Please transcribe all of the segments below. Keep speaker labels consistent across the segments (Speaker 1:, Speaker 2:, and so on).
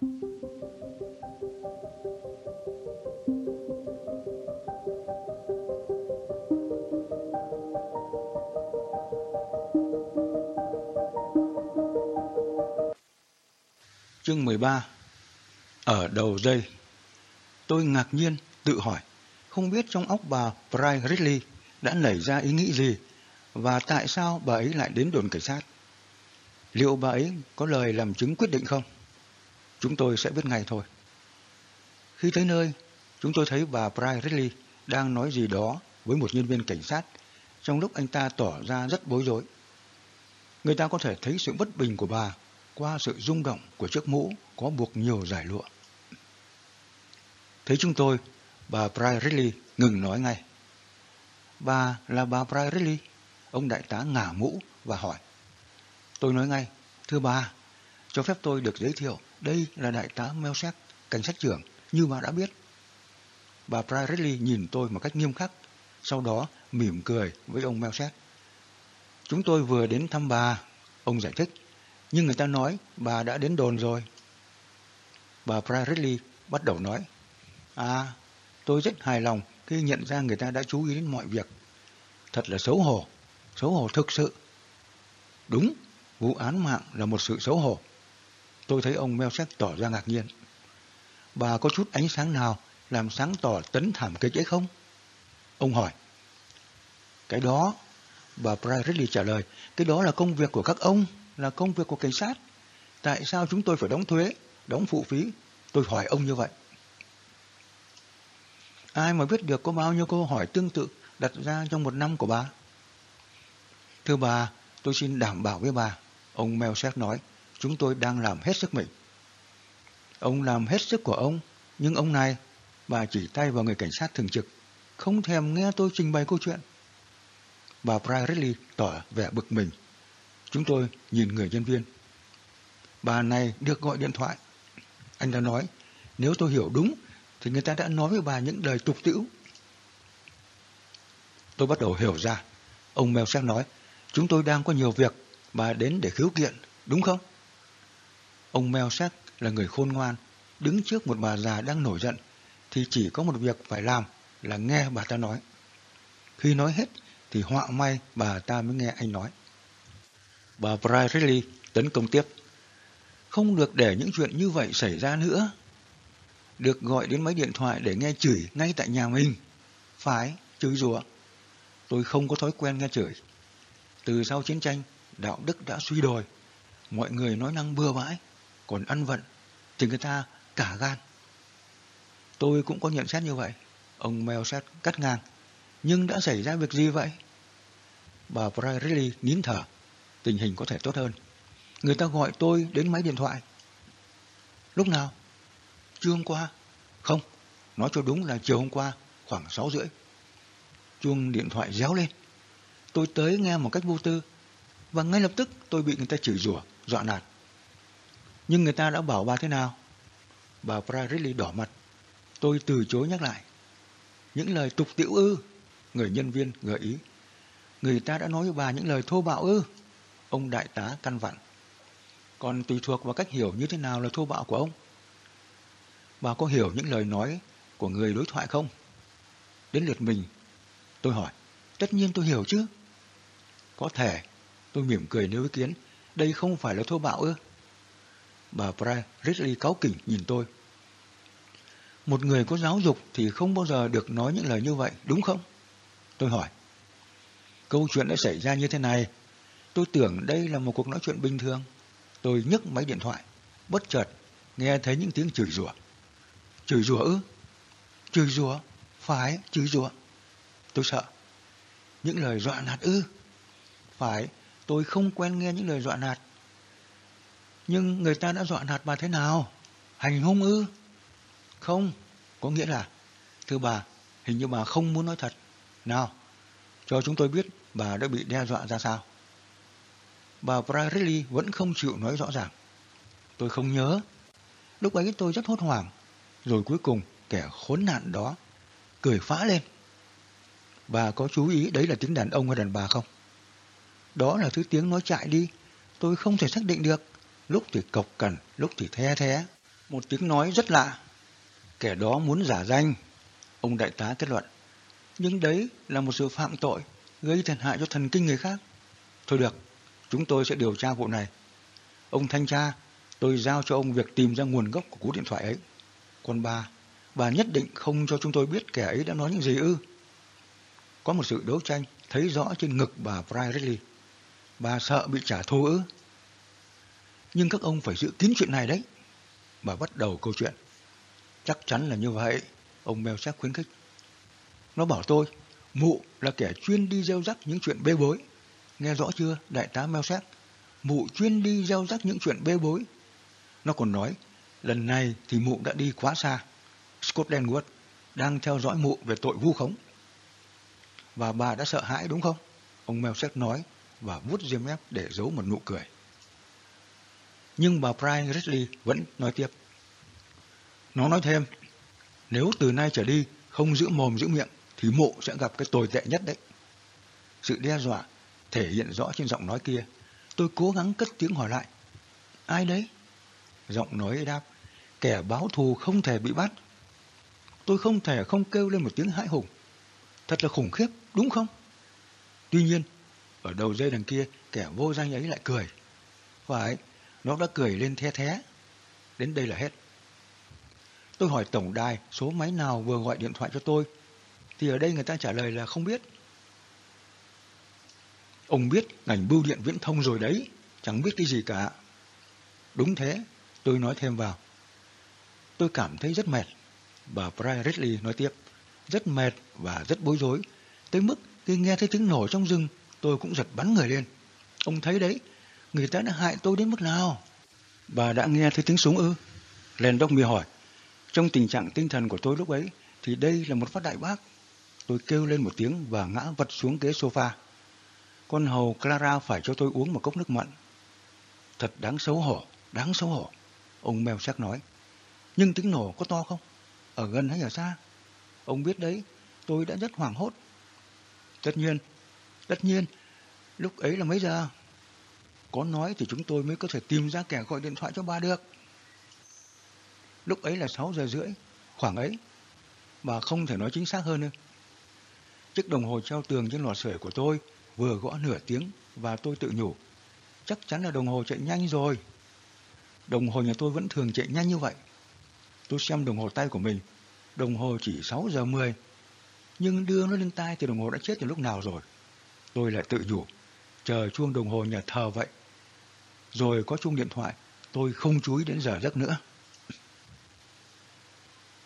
Speaker 1: Chương 13 Ở đầu dây Tôi ngạc nhiên, tự hỏi, không biết trong óc bà Brian Ridley đã nảy ra ý nghĩ gì và tại sao bà ấy lại đến đồn cảnh sát. Liệu bà ấy có lời làm chứng quyết định không? Chúng tôi sẽ biết ngay thôi. Khi tới nơi, chúng tôi thấy bà Brian Ridley đang nói gì đó với một nhân viên cảnh sát trong lúc anh ta tỏ ra rất bối rối. Người ta có thể thấy sự bất bình của bà qua sự rung động của chiếc mũ có buộc nhiều giải lụa. Thấy chúng tôi, bà Brian Ridley ngừng nói ngay. Bà là bà Brian Ridley. Ông đại tá ngả mũ và hỏi. Tôi nói ngay, thưa bà, cho phép tôi được giới thiệu, đây là đại tá Melsack, cảnh sát trưởng, như bà đã biết. Bà Brian nhìn tôi một cách nghiêm khắc, sau đó mỉm cười với ông Melsack. Chúng tôi vừa đến thăm bà, ông giải thích, nhưng người ta nói bà đã đến đồn rồi. Bà Brian bắt đầu nói, À, tôi rất hài lòng khi nhận ra người ta đã chú ý đến mọi việc. Thật là xấu hổ, xấu hổ thực sự. Đúng, vụ án mạng là một sự xấu hổ. Tôi thấy ông Melchett tỏ ra ngạc nhiên. Bà có chút ánh sáng nào làm sáng tỏ tấn thảm kịch ấy không? Ông hỏi. Cái đó, bà Bradley trả lời, cái đó là công việc của các ông, là công việc của cảnh sát. Tại sao chúng tôi phải đóng thuế, đóng phụ phí? Tôi hỏi ông như vậy. Ai mà biết được có bao nhiêu câu hỏi tương tự đặt ra trong một năm của bà? Thưa bà, tôi xin đảm bảo với bà, ông Melchett nói, chúng tôi đang làm hết sức mình. Ông làm hết sức của ông, nhưng ông này, bà chỉ tay vào người cảnh sát thường trực, không thèm nghe tôi trình bày câu chuyện. Bà Bradley tỏ vẻ bực mình. Chúng tôi nhìn người nhân viên. Bà này được gọi điện thoại. Anh đã nói, nếu tôi hiểu đúng thì người ta đã nói với bà những lời tục tĩu. Tôi bắt đầu hiểu ra. Ông Mèo Sắc nói, chúng tôi đang có nhiều việc, bà đến để khiếu kiện, đúng không? Ông Mèo Sắc là người khôn ngoan, đứng trước một bà già đang nổi giận, thì chỉ có một việc phải làm là nghe bà ta nói. Khi nói hết, thì họa may bà ta mới nghe anh nói. Bà Brian tấn công tiếp. Không được để những chuyện như vậy xảy ra nữa được gọi đến máy điện thoại để nghe chửi ngay tại nhà mình. Phải, chửi rủa. Tôi không có thói quen nghe chửi. Từ sau chiến tranh, đạo đức đã suy đồi. Mọi người nói năng bừa bãi, còn ăn vận thì người ta cả gan. Tôi cũng có nhận xét như vậy. Ông Melset cắt ngang. Nhưng đã xảy ra việc gì vậy? Bà Briley nín thở. Tình hình có thể tốt hơn. Người ta gọi tôi đến máy điện thoại. Lúc nào? Chưa hôm qua? Không, nói cho đúng là chiều hôm qua, khoảng 6 rưỡi. Chuông điện thoại réo lên. Tôi tới nghe một cách vô tư, và ngay lập tức tôi bị người ta chửi rủa, dọa nạt. Nhưng người ta đã bảo bà thế nào? Bà Bradley đỏ mặt. Tôi từ chối nhắc lại. Những lời tục tiễu ư? Người nhân viên gợi ý. Người ta đã nói với bà những lời thô bạo ư? Ông đại tá căn vặn. Còn tùy thuộc vào cách hiểu như thế nào là thô bạo của ông. Bà có hiểu những lời nói của người đối thoại không? Đến lượt mình, tôi hỏi. Tất nhiên tôi hiểu chứ. Có thể, tôi mỉm cười nếu ý kiến. Đây không phải là thô bạo ư? Bà Brian Ridley cáu kỉnh nhìn tôi. Một người có giáo dục thì không bao giờ được nói những lời như vậy, đúng không? Tôi hỏi. Câu chuyện đã xảy ra như thế này. Tôi tưởng đây là một cuộc nói chuyện bình thường. Tôi nhấc máy điện thoại. Bất chợt, nghe thấy những tiếng chửi rủa. Chửi rủa ư? Chửi rủa? Phải, chửi rủa. Tôi sợ. Những lời dọa nạt ư? Phải, tôi không quen nghe những lời dọa nạt. Nhưng người ta đã dọa nạt bà thế nào? Hành hung ư? Không, có nghĩa là, thưa bà, hình như bà không muốn nói thật. Nào, cho chúng tôi biết bà đã bị đe dọa ra sao. Bà Bradley vẫn không chịu nói rõ ràng. Tôi không nhớ. Lúc ấy tôi rất hốt hoảng. Rồi cuối cùng kẻ khốn nạn đó cười phá lên. Bà có chú ý đấy là tiếng đàn ông hay đàn bà không? Đó là thứ tiếng nói chạy đi. Tôi không thể xác định được. Lúc thì cộc cằn, lúc thì the thế. Một tiếng nói rất lạ. Kẻ đó muốn giả danh. Ông đại tá kết luận. Nhưng đấy là một sự phạm tội, gây thiệt hại cho thần kinh người khác. Thôi được, chúng tôi sẽ điều tra vụ này. Ông thanh tra, tôi giao cho ông việc tìm ra nguồn gốc của cú điện thoại ấy. Còn bà, bà nhất định không cho chúng tôi biết kẻ ấy đã nói những gì ư. Có một sự đấu tranh thấy rõ trên ngực bà Brian Ridley. Bà sợ bị trả thù ư. Nhưng các ông phải giữ kín chuyện này đấy. Bà bắt đầu câu chuyện. Chắc chắn là như vậy, ông Melchak khuyến khích. Nó bảo tôi, mụ là kẻ chuyên đi gieo rắc những chuyện bê bối. Nghe rõ chưa, đại tá Melchak? Mụ chuyên đi gieo rắc những chuyện bê bối. Nó còn nói, lần này thì mụ đã đi quá xa. Scotland Wood đang theo dõi mụ về tội vu khống. Và bà đã sợ hãi đúng không? Ông Melchak nói và vút diêm mép để giấu một nụ cười. Nhưng bà Brian Ridley vẫn nói tiếp. Nó nói thêm, nếu từ nay trở đi không giữ mồm giữ miệng thì mộ sẽ gặp cái tồi tệ nhất đấy. Sự đe dọa thể hiện rõ trên giọng nói kia. Tôi cố gắng cất tiếng hỏi lại. Ai đấy? Giọng nói đáp, kẻ báo thù không thể bị bắt. Tôi không thể không kêu lên một tiếng hãi hùng. Thật là khủng khiếp, đúng không? Tuy nhiên, ở đầu dây đằng kia, kẻ vô danh ấy lại cười. Phải, nó đã cười lên the thé. Đến đây là hết. Tôi hỏi tổng đài số máy nào vừa gọi điện thoại cho tôi. Thì ở đây người ta trả lời là không biết. Ông biết ngành bưu điện viễn thông rồi đấy, chẳng biết cái gì cả. Đúng thế, tôi nói thêm vào. Tôi cảm thấy rất mệt. Bà Brian Ridley nói tiếp. Rất mệt và rất bối rối. Tới mức khi nghe thấy tiếng nổ trong rừng, tôi cũng giật bắn người lên. Ông thấy đấy, người ta đã hại tôi đến mức nào? Bà đã nghe thấy tiếng súng ư? Len Đốc Mi hỏi. Trong tình trạng tinh thần của tôi lúc ấy, thì đây là một phát đại bác. Tôi kêu lên một tiếng và ngã vật xuống ghế sofa. Con hầu Clara phải cho tôi uống một cốc nước mặn. Thật đáng xấu hổ, đáng xấu hổ. Ông mèo sắc nói. Nhưng tiếng nổ có to không? Ở gần hay ở xa? Ông biết đấy, tôi đã rất hoảng hốt. Tất nhiên, tất nhiên, lúc ấy là mấy giờ? Có nói thì chúng tôi mới có thể tìm ra kẻ gọi điện thoại cho bà được. Lúc ấy là 6 giờ rưỡi, khoảng ấy. Bà không thể nói chính xác hơn nữa. Chiếc đồng hồ treo tường trên lò sưởi của tôi vừa gõ nửa tiếng và tôi tự nhủ. Chắc chắn là đồng hồ chạy nhanh rồi. Đồng hồ nhà tôi vẫn thường chạy nhanh như vậy. Tôi xem đồng hồ tay của mình. Đồng hồ chỉ 6 giờ 10. Nhưng đưa nó lên tay thì đồng hồ đã chết từ lúc nào rồi. Tôi lại tự nhủ. Chờ chuông đồng hồ nhà thờ vậy. Rồi có chuông điện thoại. Tôi không chú ý đến giờ giấc nữa.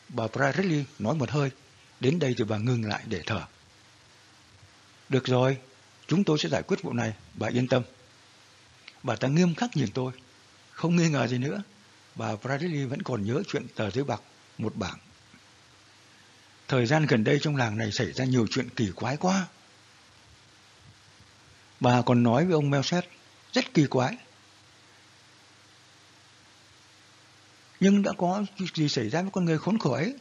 Speaker 1: Bà Bradley nói một hơi. Đến đây thì bà ngừng lại để thở. Được rồi, chúng tôi sẽ giải quyết vụ này, bà yên tâm. Bà ta nghiêm khắc nhìn tôi. Không nghi ngờ gì nữa. Bà Bradley vẫn còn nhớ chuyện tờ giấy bạc, một bảng. Thời gian gần đây trong làng này xảy ra nhiều chuyện kỳ quái quá. Bà còn nói với ông Melset, rất kỳ quái. Nhưng đã có gì xảy ra với con người khốn khổ ấy?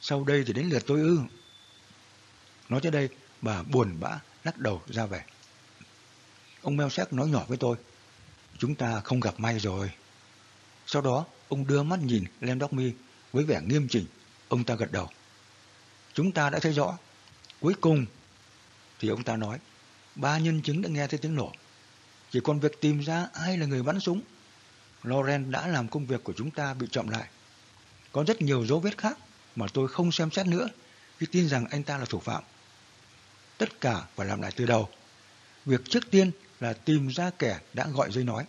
Speaker 1: Sau đây thì đến lượt tôi ư. Nói tới đây, bà buồn bã lắc đầu ra về. Ông Melset nói nhỏ với tôi, chúng ta không gặp may rồi. Sau đó, ông đưa mắt nhìn lên Mi với vẻ nghiêm chỉnh, ông ta gật đầu. Chúng ta đã thấy rõ. Cuối cùng, thì ông ta nói, ba nhân chứng đã nghe thấy tiếng nổ. Chỉ còn việc tìm ra ai là người bắn súng. Loren đã làm công việc của chúng ta bị chậm lại. Có rất nhiều dấu vết khác mà tôi không xem xét nữa khi tin rằng anh ta là thủ phạm. Tất cả phải làm lại từ đầu. Việc trước tiên là tìm ra kẻ đã gọi dây nói.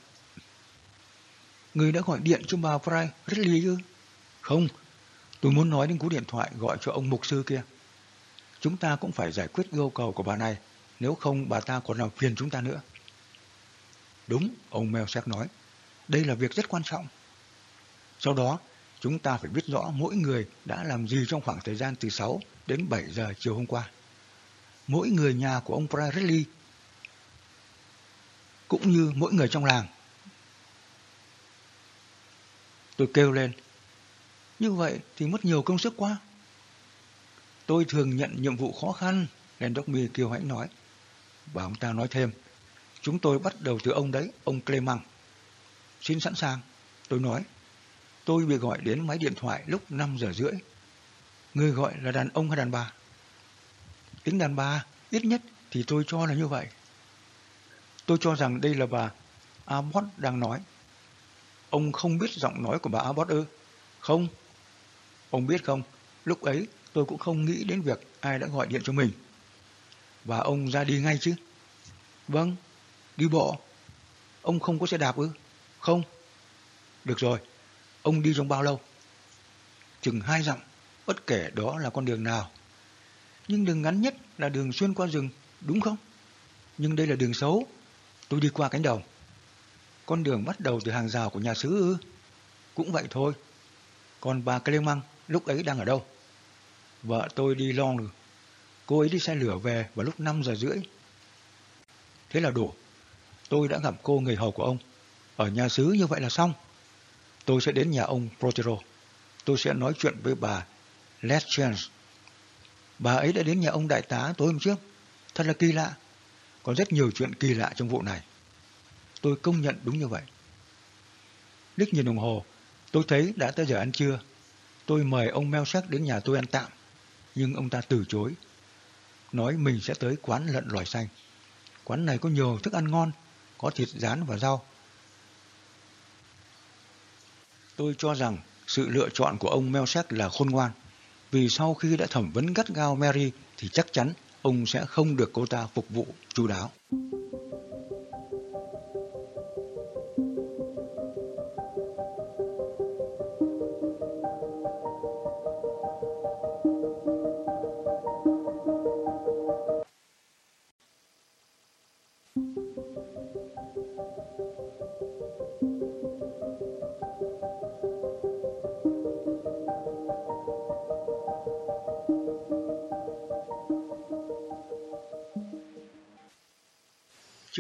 Speaker 1: Người đã gọi điện cho bà Fry rất lý ư? Không, tôi muốn nói đến cú điện thoại gọi cho ông mục sư kia. Chúng ta cũng phải giải quyết yêu cầu của bà này, nếu không bà ta còn làm phiền chúng ta nữa. Đúng, ông Melsack nói, đây là việc rất quan trọng. Sau đó, chúng ta phải biết rõ mỗi người đã làm gì trong khoảng thời gian từ 6 đến 7 giờ chiều hôm qua. Mỗi người nhà của ông Bradley cũng như mỗi người trong làng. Tôi kêu lên, như vậy thì mất nhiều công sức quá. Tôi thường nhận nhiệm vụ khó khăn, Landokmi kêu hãnh nói. Và ông ta nói thêm, chúng tôi bắt đầu từ ông đấy, ông Clemang. Xin sẵn sàng, tôi nói. tôi bị gọi đến máy điện thoại lúc 5 giờ rưỡi. Người gọi là đàn ông hay đàn bà? tính đàn bà, ít nhất thì tôi cho là như vậy. Tôi cho rằng đây là bà Abbott đang nói. Ông không biết giọng nói của bà Abbott ư? Không. Ông biết không, lúc ấy tôi cũng không nghĩ đến việc ai đã gọi điện cho mình. Và ông ra đi ngay chứ? Vâng, đi bộ. Ông không có xe đạp ư? Không. Được rồi, ông đi trong bao lâu? Chừng hai dặm, bất kể đó là con đường nào. Nhưng đường ngắn nhất là đường xuyên qua rừng, đúng không? Nhưng đây là đường xấu, tôi đi qua cánh đồng. Con đường bắt đầu từ hàng rào của nhà sứ, ư? Cũng vậy thôi. Còn bà Clemang lúc ấy đang ở đâu? Vợ tôi đi Long rồi. Cô ấy đi xe lửa về vào lúc 5 giờ rưỡi. Thế là đủ. Tôi đã gặp cô người hầu của ông. Ở nhà xứ như vậy là xong. Tôi sẽ đến nhà ông Protero. Tôi sẽ nói chuyện với bà Leschens. Bà ấy đã đến nhà ông đại tá tối hôm trước. Thật là kỳ lạ. Có rất nhiều chuyện kỳ lạ trong vụ này. Tôi công nhận đúng như vậy. Liếc nhìn đồng hồ, tôi thấy đã tới giờ ăn trưa. Tôi mời ông Melsack đến nhà tôi ăn tạm, nhưng ông ta từ chối. Nói mình sẽ tới quán lợn lòi xanh. Quán này có nhiều thức ăn ngon, có thịt rán và rau. Tôi cho rằng sự lựa chọn của ông Melsack là khôn ngoan, vì sau khi đã thẩm vấn gắt gao Mary thì chắc chắn ông sẽ không được cô ta phục vụ chú đáo.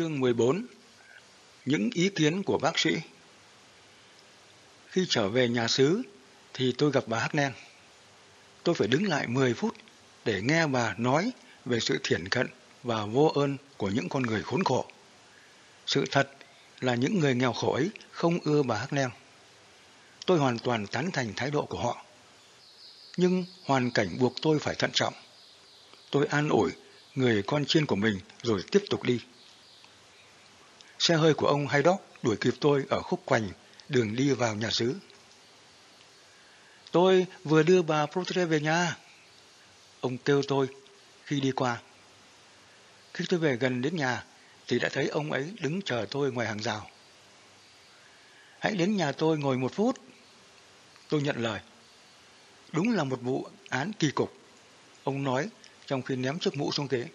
Speaker 1: Chương 14 Những ý kiến của bác sĩ Khi trở về nhà xứ, thì tôi gặp bà Hacknen. Tôi phải đứng lại 10 phút để nghe bà nói về sự thiển cận và vô ơn của những con người khốn khổ. Sự thật là những người nghèo khổ ấy không ưa bà Hacknen. Tôi hoàn toàn tán thành thái độ của họ. Nhưng hoàn cảnh buộc tôi phải thận trọng. Tôi an ủi người con chiên của mình rồi tiếp tục đi. Xe hơi của ông Haydock đuổi kịp tôi ở khúc quanh, đường đi vào nhà xứ. Tôi vừa đưa bà Protre về nhà. Ông kêu tôi khi đi qua. Khi tôi về gần đến nhà, thì đã thấy ông ấy đứng chờ tôi ngoài hàng rào. Hãy đến nhà tôi ngồi một phút. Tôi nhận lời. Đúng là một vụ án kỳ cục. Ông nói trong khi ném chiếc mũ xuống ghế.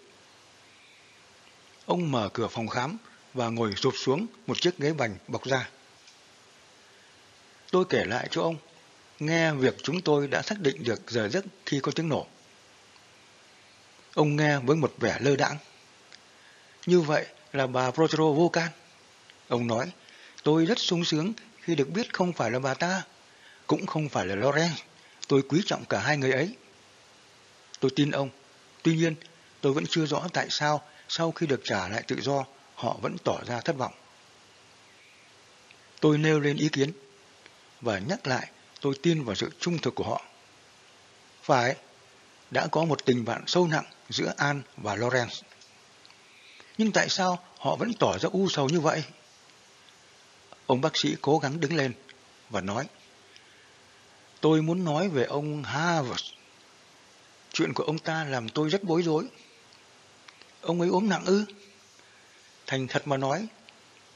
Speaker 1: Ông mở cửa phòng khám và ngồi rụp xuống một chiếc ghế bành bọc ra. Tôi kể lại cho ông, nghe việc chúng tôi đã xác định được giờ giấc khi có tiếng nổ. Ông nghe với một vẻ lơ đãng. Như vậy là bà Protero vô can. Ông nói, tôi rất sung sướng khi được biết không phải là bà ta, cũng không phải là Loren. Tôi quý trọng cả hai người ấy. Tôi tin ông. Tuy nhiên, tôi vẫn chưa rõ tại sao sau khi được trả lại tự do họ vẫn tỏ ra thất vọng. Tôi nêu lên ý kiến và nhắc lại tôi tin vào sự trung thực của họ. Phải, đã có một tình bạn sâu nặng giữa An và Lawrence. Nhưng tại sao họ vẫn tỏ ra u sầu như vậy? Ông bác sĩ cố gắng đứng lên và nói Tôi muốn nói về ông Harvard. Chuyện của ông ta làm tôi rất bối rối. Ông ấy ốm nặng ư? Thành thật mà nói,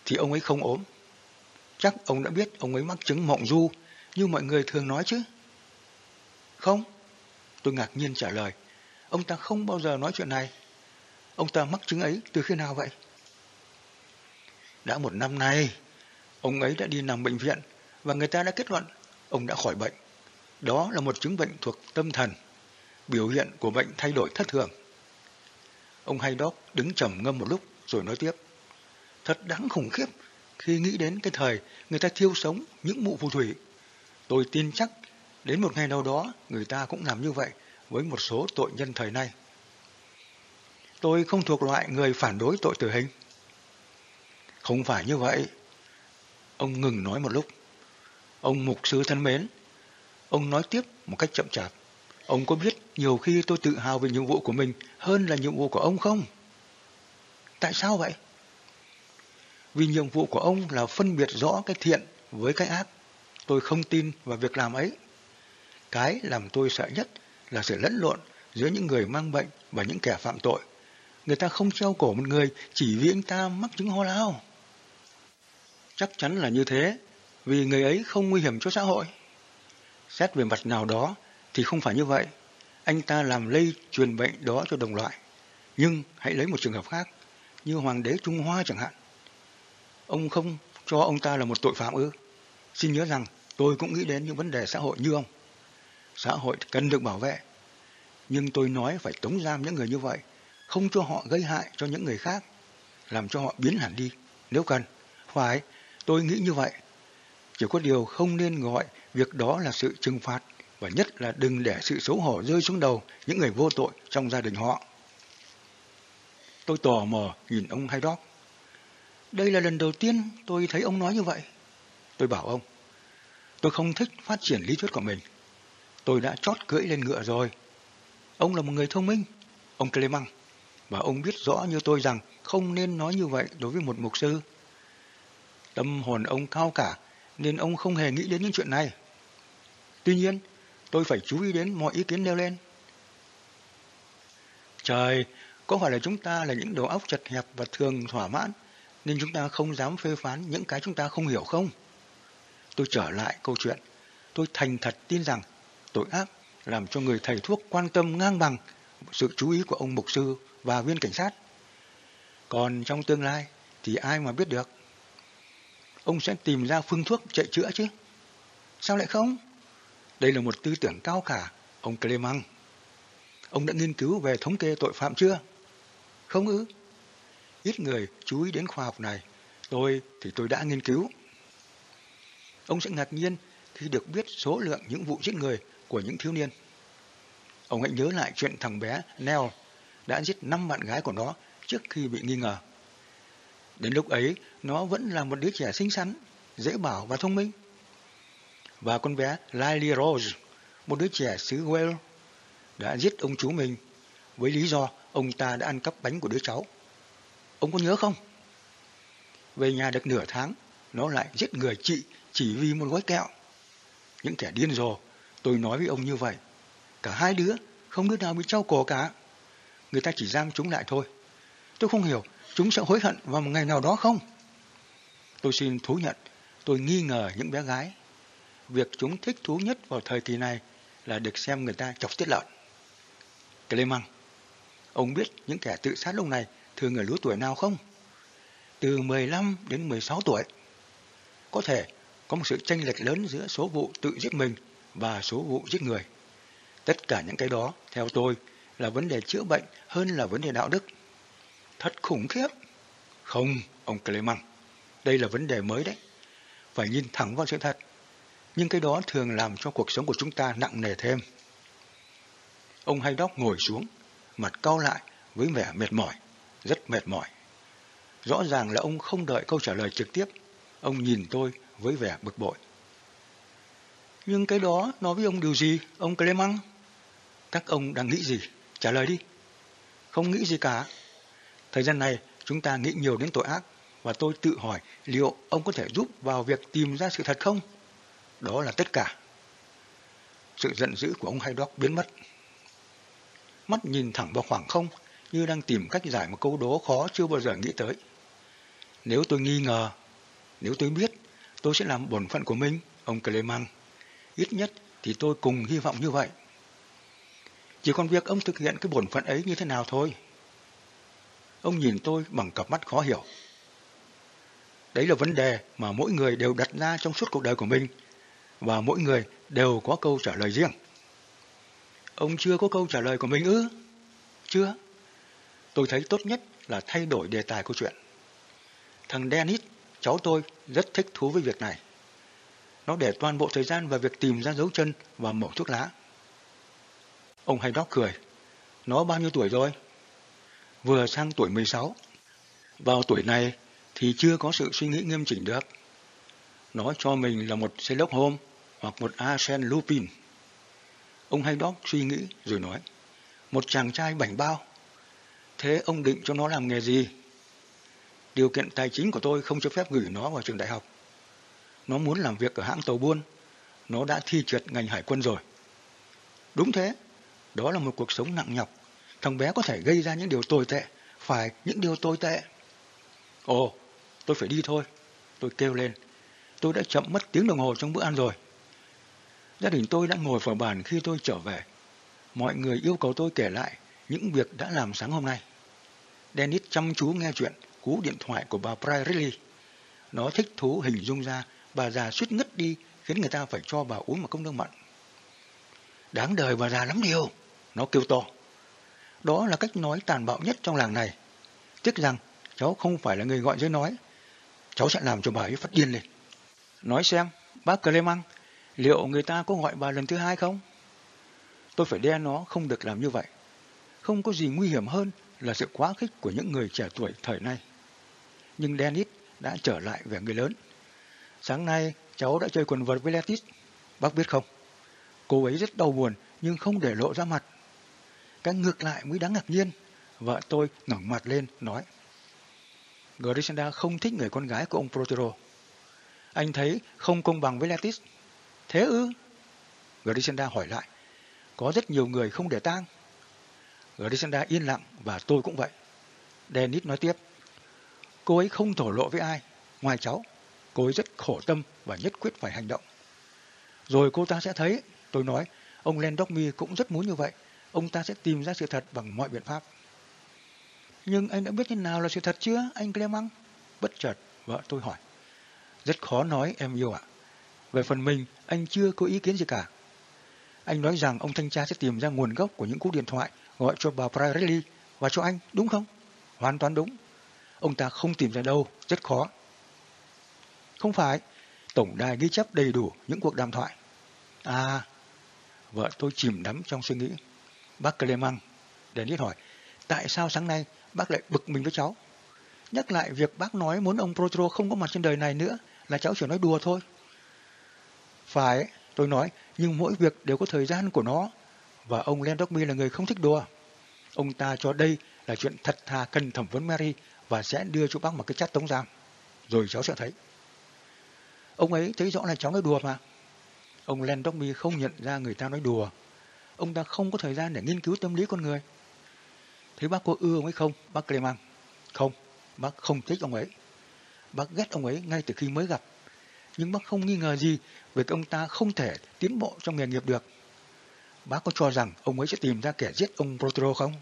Speaker 1: thì ông ấy không ốm. Chắc ông đã biết ông ấy mắc chứng mộng du, như mọi người thường nói chứ. Không, tôi ngạc nhiên trả lời. Ông ta không bao giờ nói chuyện này. Ông ta mắc chứng ấy từ khi nào vậy? Đã một năm nay, ông ấy đã đi nằm bệnh viện và người ta đã kết luận ông đã khỏi bệnh. Đó là một chứng bệnh thuộc tâm thần, biểu hiện của bệnh thay đổi thất thường. Ông Haydock đứng trầm ngâm một lúc rồi nói tiếp. Thật đáng khủng khiếp khi nghĩ đến cái thời người ta thiêu sống những mụ phù thủy. Tôi tin chắc đến một ngày nào đó người ta cũng làm như vậy với một số tội nhân thời nay. Tôi không thuộc loại người phản đối tội tử hình. Không phải như vậy. Ông ngừng nói một lúc. Ông mục sư thân mến, ông nói tiếp một cách chậm chạp. Ông có biết nhiều khi tôi tự hào về nhiệm vụ của mình hơn là nhiệm vụ của ông không? Tại sao vậy? Vì nhiệm vụ của ông là phân biệt rõ cái thiện với cái ác. Tôi không tin vào việc làm ấy. Cái làm tôi sợ nhất là sự lẫn lộn giữa những người mang bệnh và những kẻ phạm tội. Người ta không treo cổ một người chỉ vì anh ta mắc chứng ho lao. Chắc chắn là như thế, vì người ấy không nguy hiểm cho xã hội. Xét về mặt nào đó thì không phải như vậy. Anh ta làm lây truyền bệnh đó cho đồng loại. Nhưng hãy lấy một trường hợp khác, như Hoàng đế Trung Hoa chẳng hạn. Ông không cho ông ta là một tội phạm ư? Xin nhớ rằng tôi cũng nghĩ đến những vấn đề xã hội như ông. Xã hội cần được bảo vệ. Nhưng tôi nói phải tống giam những người như vậy, không cho họ gây hại cho những người khác, làm cho họ biến hẳn đi, nếu cần. Phải, tôi nghĩ như vậy. Chỉ có điều không nên gọi việc đó là sự trừng phạt, và nhất là đừng để sự xấu hổ rơi xuống đầu những người vô tội trong gia đình họ. Tôi tò mò nhìn ông Haydock. Đây là lần đầu tiên tôi thấy ông nói như vậy. Tôi bảo ông, tôi không thích phát triển lý thuyết của mình. Tôi đã chót cưỡi lên ngựa rồi. Ông là một người thông minh, ông Clement, và ông biết rõ như tôi rằng không nên nói như vậy đối với một mục sư. Tâm hồn ông cao cả, nên ông không hề nghĩ đến những chuyện này. Tuy nhiên, tôi phải chú ý đến mọi ý kiến nêu lên. Trời, có phải là chúng ta là những đầu óc chật hẹp và thường thỏa mãn, nên chúng ta không dám phê phán những cái chúng ta không hiểu không? Tôi trở lại câu chuyện. Tôi thành thật tin rằng tội ác làm cho người thầy thuốc quan tâm ngang bằng sự chú ý của ông mục sư và viên cảnh sát. Còn trong tương lai thì ai mà biết được. Ông sẽ tìm ra phương thuốc chạy chữa chứ. Sao lại không? Đây là một tư tưởng cao cả, ông Clement. Ông đã nghiên cứu về thống kê tội phạm chưa? Không ư? Ít người chú ý đến khoa học này. Tôi thì tôi đã nghiên cứu. Ông sẽ ngạc nhiên khi được biết số lượng những vụ giết người của những thiếu niên. Ông hãy nhớ lại chuyện thằng bé Nell đã giết năm bạn gái của nó trước khi bị nghi ngờ. Đến lúc ấy, nó vẫn là một đứa trẻ xinh xắn, dễ bảo và thông minh. Và con bé Lily Rose, một đứa trẻ xứ Wales, đã giết ông chú mình với lý do ông ta đã ăn cắp bánh của đứa cháu. Ông có nhớ không? Về nhà được nửa tháng, nó lại giết người chị chỉ vì một gói kẹo. Những kẻ điên rồ, tôi nói với ông như vậy. Cả hai đứa, không đứa nào bị trao cổ cả. Người ta chỉ giam chúng lại thôi. Tôi không hiểu, chúng sẽ hối hận vào một ngày nào đó không? Tôi xin thú nhận, tôi nghi ngờ những bé gái. Việc chúng thích thú nhất vào thời kỳ này là được xem người ta chọc tiết lợn. Clement, ông biết những kẻ tự sát lúc này thường ở lứa tuổi nào không? Từ 15 đến 16 tuổi. Có thể có một sự tranh lệch lớn giữa số vụ tự giết mình và số vụ giết người. Tất cả những cái đó, theo tôi, là vấn đề chữa bệnh hơn là vấn đề đạo đức. Thật khủng khiếp. Không, ông Clement, đây là vấn đề mới đấy. Phải nhìn thẳng vào sự thật. Nhưng cái đó thường làm cho cuộc sống của chúng ta nặng nề thêm. Ông Haydock ngồi xuống, mặt cau lại với vẻ mệt mỏi, rất mệt mỏi. Rõ ràng là ông không đợi câu trả lời trực tiếp. Ông nhìn tôi với vẻ bực bội. Nhưng cái đó nói với ông điều gì, ông Clemang? Các ông đang nghĩ gì? Trả lời đi. Không nghĩ gì cả. Thời gian này chúng ta nghĩ nhiều đến tội ác và tôi tự hỏi liệu ông có thể giúp vào việc tìm ra sự thật không? Đó là tất cả. Sự giận dữ của ông Haydock biến mất. Mắt nhìn thẳng vào khoảng không như đang tìm cách giải một câu đố khó chưa bao giờ nghĩ tới. Nếu tôi nghi ngờ, nếu tôi biết, tôi sẽ làm bổn phận của mình, ông Clement. Ít nhất thì tôi cùng hy vọng như vậy. Chỉ còn việc ông thực hiện cái bổn phận ấy như thế nào thôi. Ông nhìn tôi bằng cặp mắt khó hiểu. Đấy là vấn đề mà mỗi người đều đặt ra trong suốt cuộc đời của mình và mỗi người đều có câu trả lời riêng. Ông chưa có câu trả lời của mình ư? Chưa. Tôi thấy tốt nhất là thay đổi đề tài câu chuyện. Thằng Dennis, cháu tôi, rất thích thú với việc này. Nó để toàn bộ thời gian vào việc tìm ra dấu chân và mẩu thuốc lá. Ông hay đóc cười. Nó bao nhiêu tuổi rồi? Vừa sang tuổi 16. Vào tuổi này thì chưa có sự suy nghĩ nghiêm chỉnh được. Nó cho mình là một Sherlock Holmes hoặc một Arsène Lupin. Ông hay đóc suy nghĩ rồi nói, một chàng trai bảnh bao. Thế ông định cho nó làm nghề gì? Điều kiện tài chính của tôi không cho phép gửi nó vào trường đại học. Nó muốn làm việc ở hãng tàu buôn. Nó đã thi trượt ngành hải quân rồi. Đúng thế, đó là một cuộc sống nặng nhọc. Thằng bé có thể gây ra những điều tồi tệ, phải những điều tồi tệ. Ồ, tôi phải đi thôi. Tôi kêu lên. Tôi đã chậm mất tiếng đồng hồ trong bữa ăn rồi. Gia đình tôi đã ngồi vào bàn khi tôi trở về. Mọi người yêu cầu tôi kể lại những việc đã làm sáng hôm nay. Dennis chăm chú nghe chuyện cú điện thoại của bà Prairie. Nó thích thú hình dung ra bà già suýt ngất đi khiến người ta phải cho bà uống một cốc nước mặn. Đáng đời bà già lắm điều, nó kêu to. Đó là cách nói tàn bạo nhất trong làng này. Tiếc rằng cháu không phải là người gọi dưới nói. Cháu sẽ làm cho bà ấy phát điên lên. Nói xem, bác Clemang, liệu người ta có gọi bà lần thứ hai không? Tôi phải đe nó không được làm như vậy. Không có gì nguy hiểm hơn là sự quá khích của những người trẻ tuổi thời nay. Nhưng Dennis đã trở lại về người lớn. Sáng nay, cháu đã chơi quần vợt với Letis. Bác biết không? Cô ấy rất đau buồn, nhưng không để lộ ra mặt. Cái ngược lại mới đáng ngạc nhiên. Vợ tôi ngẩng mặt lên, nói. Grishenda không thích người con gái của ông Protero. Anh thấy không công bằng với Letis. Thế ư? Grishenda hỏi lại. Có rất nhiều người không để tang. Grisenda yên lặng và tôi cũng vậy. Dennis nói tiếp. Cô ấy không thổ lộ với ai, ngoài cháu. Cô ấy rất khổ tâm và nhất quyết phải hành động. Rồi cô ta sẽ thấy, tôi nói, ông Landokmi cũng rất muốn như vậy. Ông ta sẽ tìm ra sự thật bằng mọi biện pháp. Nhưng anh đã biết thế nào là sự thật chưa, anh Clemang? Bất chợt, vợ tôi hỏi. Rất khó nói, em yêu ạ. Về phần mình, anh chưa có ý kiến gì cả. Anh nói rằng ông thanh tra sẽ tìm ra nguồn gốc của những cú điện thoại gọi cho bà Pirelli và cho anh, đúng không? Hoàn toàn đúng. Ông ta không tìm ra đâu, rất khó. Không phải, tổng đài ghi chép đầy đủ những cuộc đàm thoại. À, vợ tôi chìm đắm trong suy nghĩ. Bác Clemang, Dennis hỏi, tại sao sáng nay bác lại bực mình với cháu? Nhắc lại việc bác nói muốn ông Protro không có mặt trên đời này nữa là cháu chỉ nói đùa thôi. Phải, tôi nói, nhưng mỗi việc đều có thời gian của nó. Và ông Landokmi là người không thích đùa. Ông ta cho đây là chuyện thật thà cần thẩm vấn Mary và sẽ đưa cho bác một cái chát tống giam. Rồi cháu sẽ thấy. Ông ấy thấy rõ là cháu nói đùa mà. Ông Landokmi không nhận ra người ta nói đùa. Ông ta không có thời gian để nghiên cứu tâm lý con người. Thế bác có ưa ông ấy không, bác Clement? Không, bác không thích ông ấy. Bác ghét ông ấy ngay từ khi mới gặp. Nhưng bác không nghi ngờ gì về ông ta không thể tiến bộ trong nghề nghiệp được. Bác có cho rằng ông ấy sẽ tìm ra kẻ giết ông Protero không?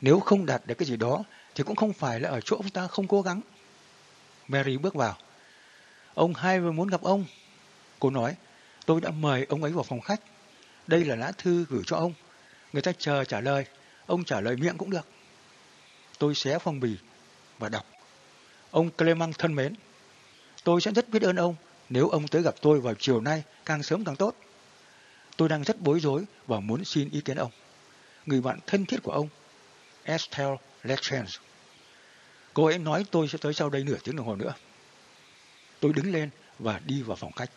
Speaker 1: Nếu không đạt được cái gì đó thì cũng không phải là ở chỗ ông ta không cố gắng. Mary bước vào. Ông hai vừa muốn gặp ông. Cô nói, tôi đã mời ông ấy vào phòng khách. Đây là lá thư gửi cho ông. Người ta chờ trả lời. Ông trả lời miệng cũng được. Tôi xé phong bì và đọc. Ông Clement thân mến, tôi sẽ rất biết ơn ông nếu ông tới gặp tôi vào chiều nay càng sớm càng tốt. Tôi đang rất bối rối và muốn xin ý kiến ông. Người bạn thân thiết của ông, Estelle Lechens. Cô ấy nói tôi sẽ tới sau đây nửa tiếng đồng hồ nữa. Tôi đứng lên và đi vào phòng khách.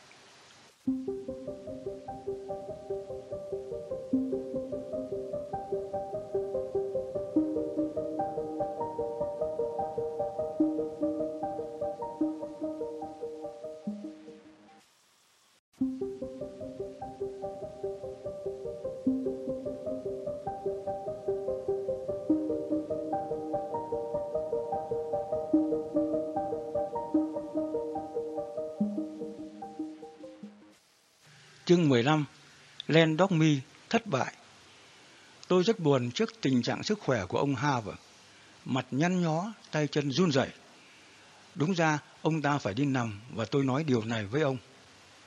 Speaker 1: Chương 15 Len Dogme thất bại Tôi rất buồn trước tình trạng sức khỏe của ông Harvard. Mặt nhăn nhó, tay chân run rẩy. Đúng ra, ông ta phải đi nằm và tôi nói điều này với ông.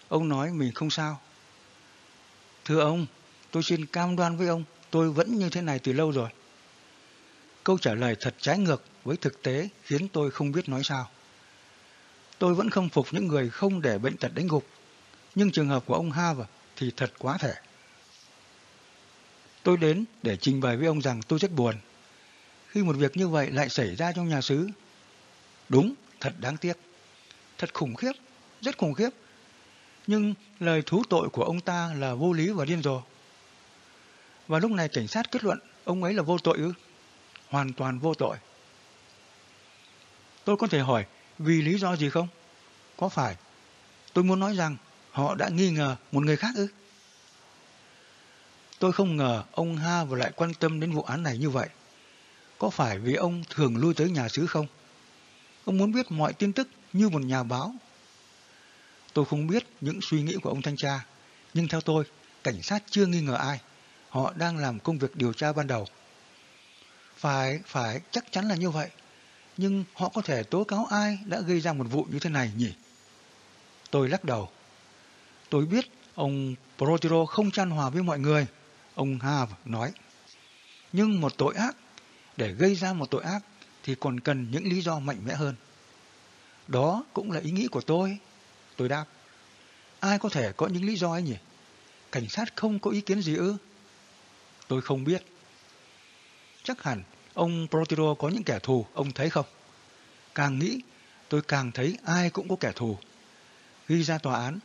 Speaker 1: Ông nói mình không sao. Thưa ông, tôi xin cam đoan với ông, tôi vẫn như thế này từ lâu rồi. Câu trả lời thật trái ngược với thực tế khiến tôi không biết nói sao. Tôi vẫn không phục những người không để bệnh tật đánh gục nhưng trường hợp của ông Harvard thì thật quá thể. Tôi đến để trình bày với ông rằng tôi rất buồn. Khi một việc như vậy lại xảy ra trong nhà xứ. Đúng, thật đáng tiếc. Thật khủng khiếp. rất khủng khiếp. Nhưng lời thú tội của ông ta là vô lý và điên rồ. Và lúc này cảnh sát kết luận ông ấy là vô tội ư? Hoàn toàn vô tội. Tôi có thể hỏi, vì lý do gì không? Có phải tôi muốn nói rằng họ đã nghi ngờ một người khác ư? Tôi không ngờ ông Ha vừa lại quan tâm đến vụ án này như vậy. Có phải vì ông thường lui tới nhà xứ không? Ông muốn biết mọi tin tức như một nhà báo. Tôi không biết những suy nghĩ của ông thanh tra, nhưng theo tôi, cảnh sát chưa nghi ngờ ai. Họ đang làm công việc điều tra ban đầu. Phải, phải, chắc chắn là như vậy. Nhưng họ có thể tố cáo ai đã gây ra một vụ như thế này nhỉ? Tôi lắc đầu. Tôi biết ông Protiro không chan hòa với mọi người. Ông Hav nói. Nhưng một tội ác, để gây ra một tội ác thì còn cần những lý do mạnh mẽ hơn. Đó cũng là ý nghĩ của tôi. Tôi đáp. Ai có thể có những lý do ấy nhỉ? Cảnh sát không có ý kiến gì ư? Tôi không biết. Chắc hẳn ông Protiro có những kẻ thù, ông thấy không? Càng nghĩ, tôi càng thấy ai cũng có kẻ thù. Ghi ra tòa án,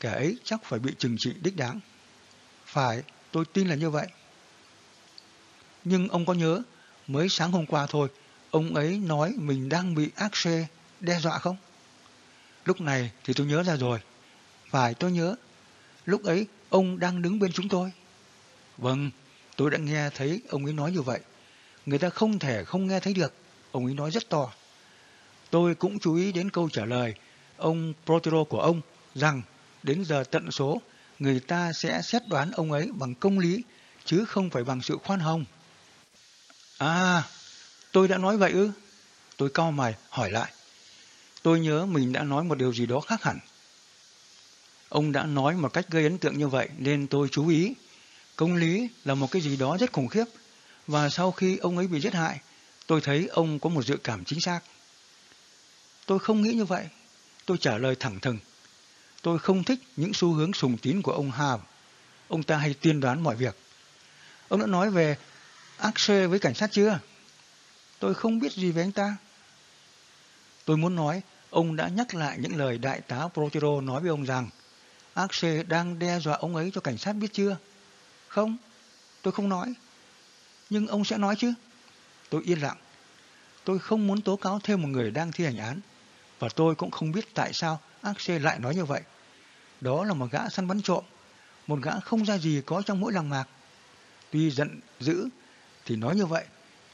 Speaker 1: kẻ ấy chắc phải bị trừng trị đích đáng. Phải, tôi tin là như vậy. Nhưng ông có nhớ, mới sáng hôm qua thôi, ông ấy nói mình đang bị Axe đe dọa không? Lúc này thì tôi nhớ ra rồi. Phải tôi nhớ. Lúc ấy ông đang đứng bên chúng tôi. Vâng, tôi đã nghe thấy ông ấy nói như vậy. Người ta không thể không nghe thấy được. Ông ấy nói rất to. Tôi cũng chú ý đến câu trả lời ông Protero của ông rằng đến giờ tận số người ta sẽ xét đoán ông ấy bằng công lý chứ không phải bằng sự khoan hồng. À, tôi đã nói vậy ư? Tôi cau mày hỏi lại. Tôi nhớ mình đã nói một điều gì đó khác hẳn. Ông đã nói một cách gây ấn tượng như vậy nên tôi chú ý. Công lý là một cái gì đó rất khủng khiếp và sau khi ông ấy bị giết hại, tôi thấy ông có một dự cảm chính xác. Tôi không nghĩ như vậy. Tôi trả lời thẳng thừng. Tôi không thích những xu hướng sùng tín của ông Hàm. Ông ta hay tiên đoán mọi việc. Ông đã nói về Axe với cảnh sát chưa? Tôi không biết gì về anh ta. Tôi muốn nói, ông đã nhắc lại những lời đại tá Protero nói với ông rằng Axe đang đe dọa ông ấy cho cảnh sát biết chưa? Không, tôi không nói. Nhưng ông sẽ nói chứ? Tôi yên lặng. Tôi không muốn tố cáo thêm một người đang thi hành án. Và tôi cũng không biết tại sao Axe lại nói như vậy. Đó là một gã săn bắn trộm. Một gã không ra gì có trong mỗi làng mạc. Tuy giận dữ thì nói như vậy.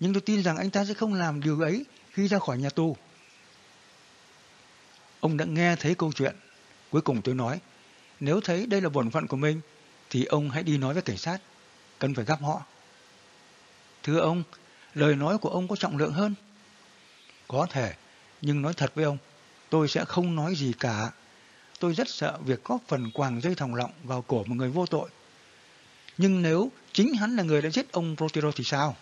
Speaker 1: Nhưng tôi tin rằng anh ta sẽ không làm điều ấy khi ra khỏi nhà tù. Ông đã nghe thấy câu chuyện. Cuối cùng tôi nói, nếu thấy đây là bổn phận của mình, thì ông hãy đi nói với cảnh sát. Cần phải gặp họ. Thưa ông, lời nói của ông có trọng lượng hơn. Có thể, nhưng nói thật với ông, tôi sẽ không nói gì cả. Tôi rất sợ việc góp phần quàng dây thòng lọng vào cổ một người vô tội. Nhưng nếu chính hắn là người đã giết ông Protiro thì sao?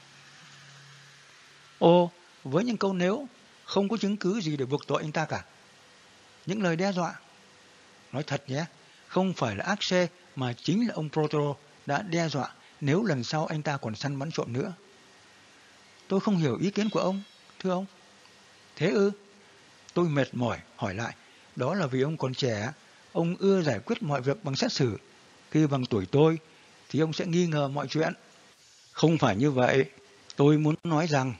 Speaker 1: Ồ, với những câu nếu, không có chứng cứ gì để buộc tội anh ta cả. Những lời đe dọa. Nói thật nhé, không phải là Axe mà chính là ông Protoro đã đe dọa nếu lần sau anh ta còn săn bắn trộm nữa. Tôi không hiểu ý kiến của ông, thưa ông. Thế ư? Tôi mệt mỏi hỏi lại. Đó là vì ông còn trẻ, ông ưa giải quyết mọi việc bằng xét xử. Khi bằng tuổi tôi, thì ông sẽ nghi ngờ mọi chuyện. Không phải như vậy. Tôi muốn nói rằng,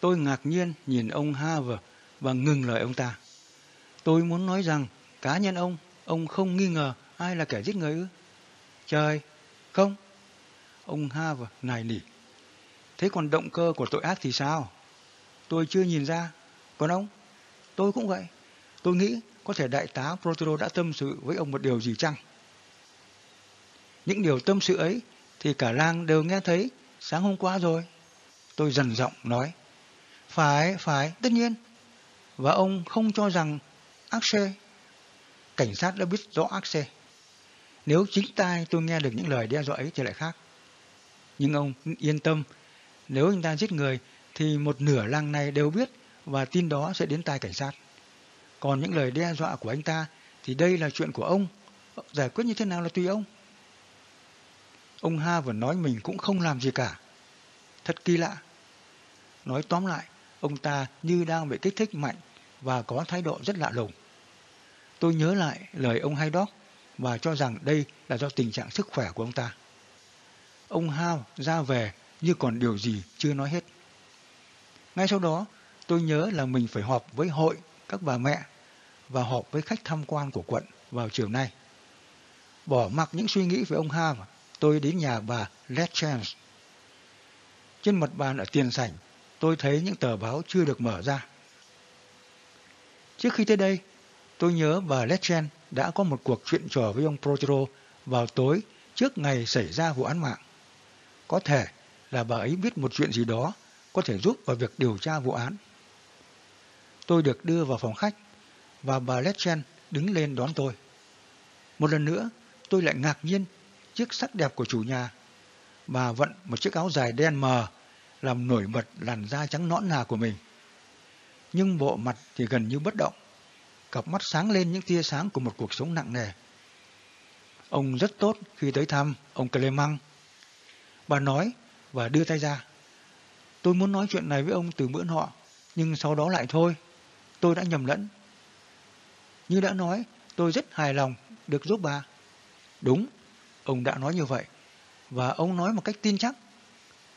Speaker 1: tôi ngạc nhiên nhìn ông Harvard và ngừng lời ông ta. Tôi muốn nói rằng, cá nhân ông, ông không nghi ngờ ai là kẻ giết người ư? Trời, không. Ông Harvard nài nỉ. Thế còn động cơ của tội ác thì sao? Tôi chưa nhìn ra. Còn ông? Tôi cũng vậy. Tôi nghĩ có thể đại tá Protero đã tâm sự với ông một điều gì chăng? Những điều tâm sự ấy thì cả làng đều nghe thấy sáng hôm qua rồi. Tôi dần giọng nói. Phải, phải, tất nhiên. Và ông không cho rằng Axe, cảnh sát đã biết rõ Axe. Nếu chính tai tôi nghe được những lời đe dọa ấy thì lại khác. Nhưng ông yên tâm, nếu anh ta giết người thì một nửa làng này đều biết và tin đó sẽ đến tai cảnh sát. Còn những lời đe dọa của anh ta thì đây là chuyện của ông. Giải quyết như thế nào là tùy ông. Ông Ha vừa nói mình cũng không làm gì cả. Thật kỳ lạ. Nói tóm lại, ông ta như đang bị kích thích mạnh và có thái độ rất lạ lùng. Tôi nhớ lại lời ông Haydock và cho rằng đây là do tình trạng sức khỏe của ông ta. Ông Hao ra về như còn điều gì chưa nói hết. Ngay sau đó, tôi nhớ là mình phải họp với hội các bà mẹ và họp với khách tham quan của quận vào chiều nay. Bỏ mặc những suy nghĩ về ông Ham, tôi đến nhà bà Letchance. Trên mặt bàn ở tiền sảnh, tôi thấy những tờ báo chưa được mở ra. Trước khi tới đây, tôi nhớ bà Letchen đã có một cuộc chuyện trò với ông Protero vào tối trước ngày xảy ra vụ án mạng. Có thể là bà ấy biết một chuyện gì đó có thể giúp vào việc điều tra vụ án. Tôi được đưa vào phòng khách và bà Letchen đứng lên đón tôi. Một lần nữa, tôi lại ngạc nhiên trước sắc đẹp của chủ nhà. Bà vận một chiếc áo dài đen mờ làm nổi bật làn da trắng nõn nà của mình. Nhưng bộ mặt thì gần như bất động. Cặp mắt sáng lên những tia sáng của một cuộc sống nặng nề. Ông rất tốt khi tới thăm ông Clemang. Bà nói và đưa tay ra. Tôi muốn nói chuyện này với ông từ bữa nọ, nhưng sau đó lại thôi. Tôi đã nhầm lẫn. Như đã nói, tôi rất hài lòng được giúp bà. Đúng, ông đã nói như vậy. Và ông nói một cách tin chắc.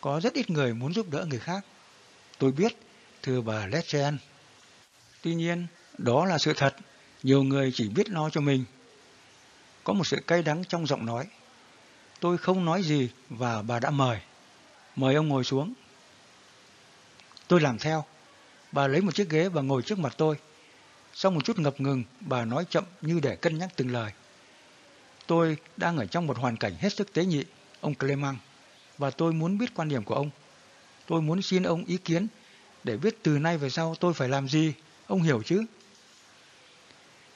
Speaker 1: Có rất ít người muốn giúp đỡ người khác. Tôi biết, thưa bà Letchen. Tuy nhiên, đó là sự thật. Nhiều người chỉ biết lo cho mình. Có một sự cay đắng trong giọng nói. Tôi không nói gì và bà đã mời. Mời ông ngồi xuống. Tôi làm theo. Bà lấy một chiếc ghế và ngồi trước mặt tôi. Sau một chút ngập ngừng, bà nói chậm như để cân nhắc từng lời. Tôi đang ở trong một hoàn cảnh hết sức tế nhị, ông Clement, và tôi muốn biết quan điểm của ông. Tôi muốn xin ông ý kiến để biết từ nay về sau tôi phải làm gì, ông hiểu chứ?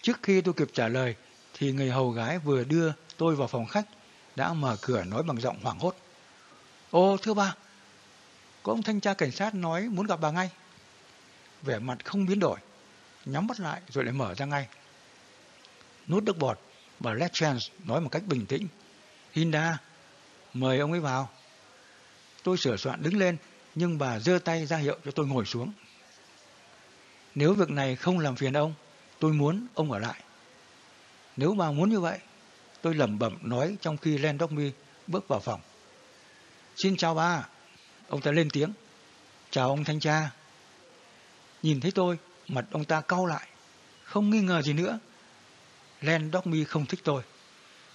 Speaker 1: Trước khi tôi kịp trả lời, thì người hầu gái vừa đưa tôi vào phòng khách đã mở cửa nói bằng giọng hoảng hốt. Ô, thưa bà, có ông thanh tra cảnh sát nói muốn gặp bà ngay. Vẻ mặt không biến đổi, nhắm mắt lại rồi lại mở ra ngay. Nút nước bọt, bà Letchance nói một cách bình tĩnh. Hinda, mời ông ấy vào. Tôi sửa soạn đứng lên, nhưng bà giơ tay ra hiệu cho tôi ngồi xuống. Nếu việc này không làm phiền ông, tôi muốn ông ở lại. Nếu bà muốn như vậy, tôi lẩm bẩm nói trong khi Len Dockme bước vào phòng. Xin chào ba Ông ta lên tiếng. Chào ông thanh tra. Nhìn thấy tôi, mặt ông ta cau lại. Không nghi ngờ gì nữa. Len Dockme không thích tôi.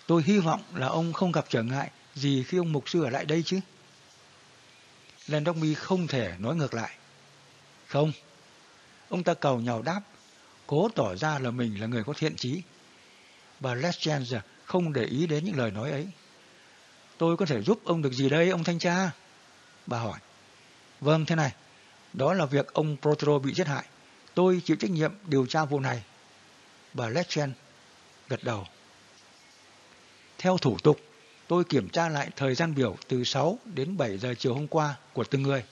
Speaker 1: Tôi hy vọng là ông không gặp trở ngại gì khi ông mục sư ở lại đây chứ. Len Dockme không thể nói ngược lại. Không. Ông ta cầu nhào đáp, cố tỏ ra là mình là người có thiện trí. Bà Lestrange không để ý đến những lời nói ấy. Tôi có thể giúp ông được gì đây, ông thanh tra? Bà hỏi. Vâng, thế này. Đó là việc ông Protero bị giết hại. Tôi chịu trách nhiệm điều tra vụ này. Bà Lestrange gật đầu. Theo thủ tục, tôi kiểm tra lại thời gian biểu từ 6 đến 7 giờ chiều hôm qua của từng người.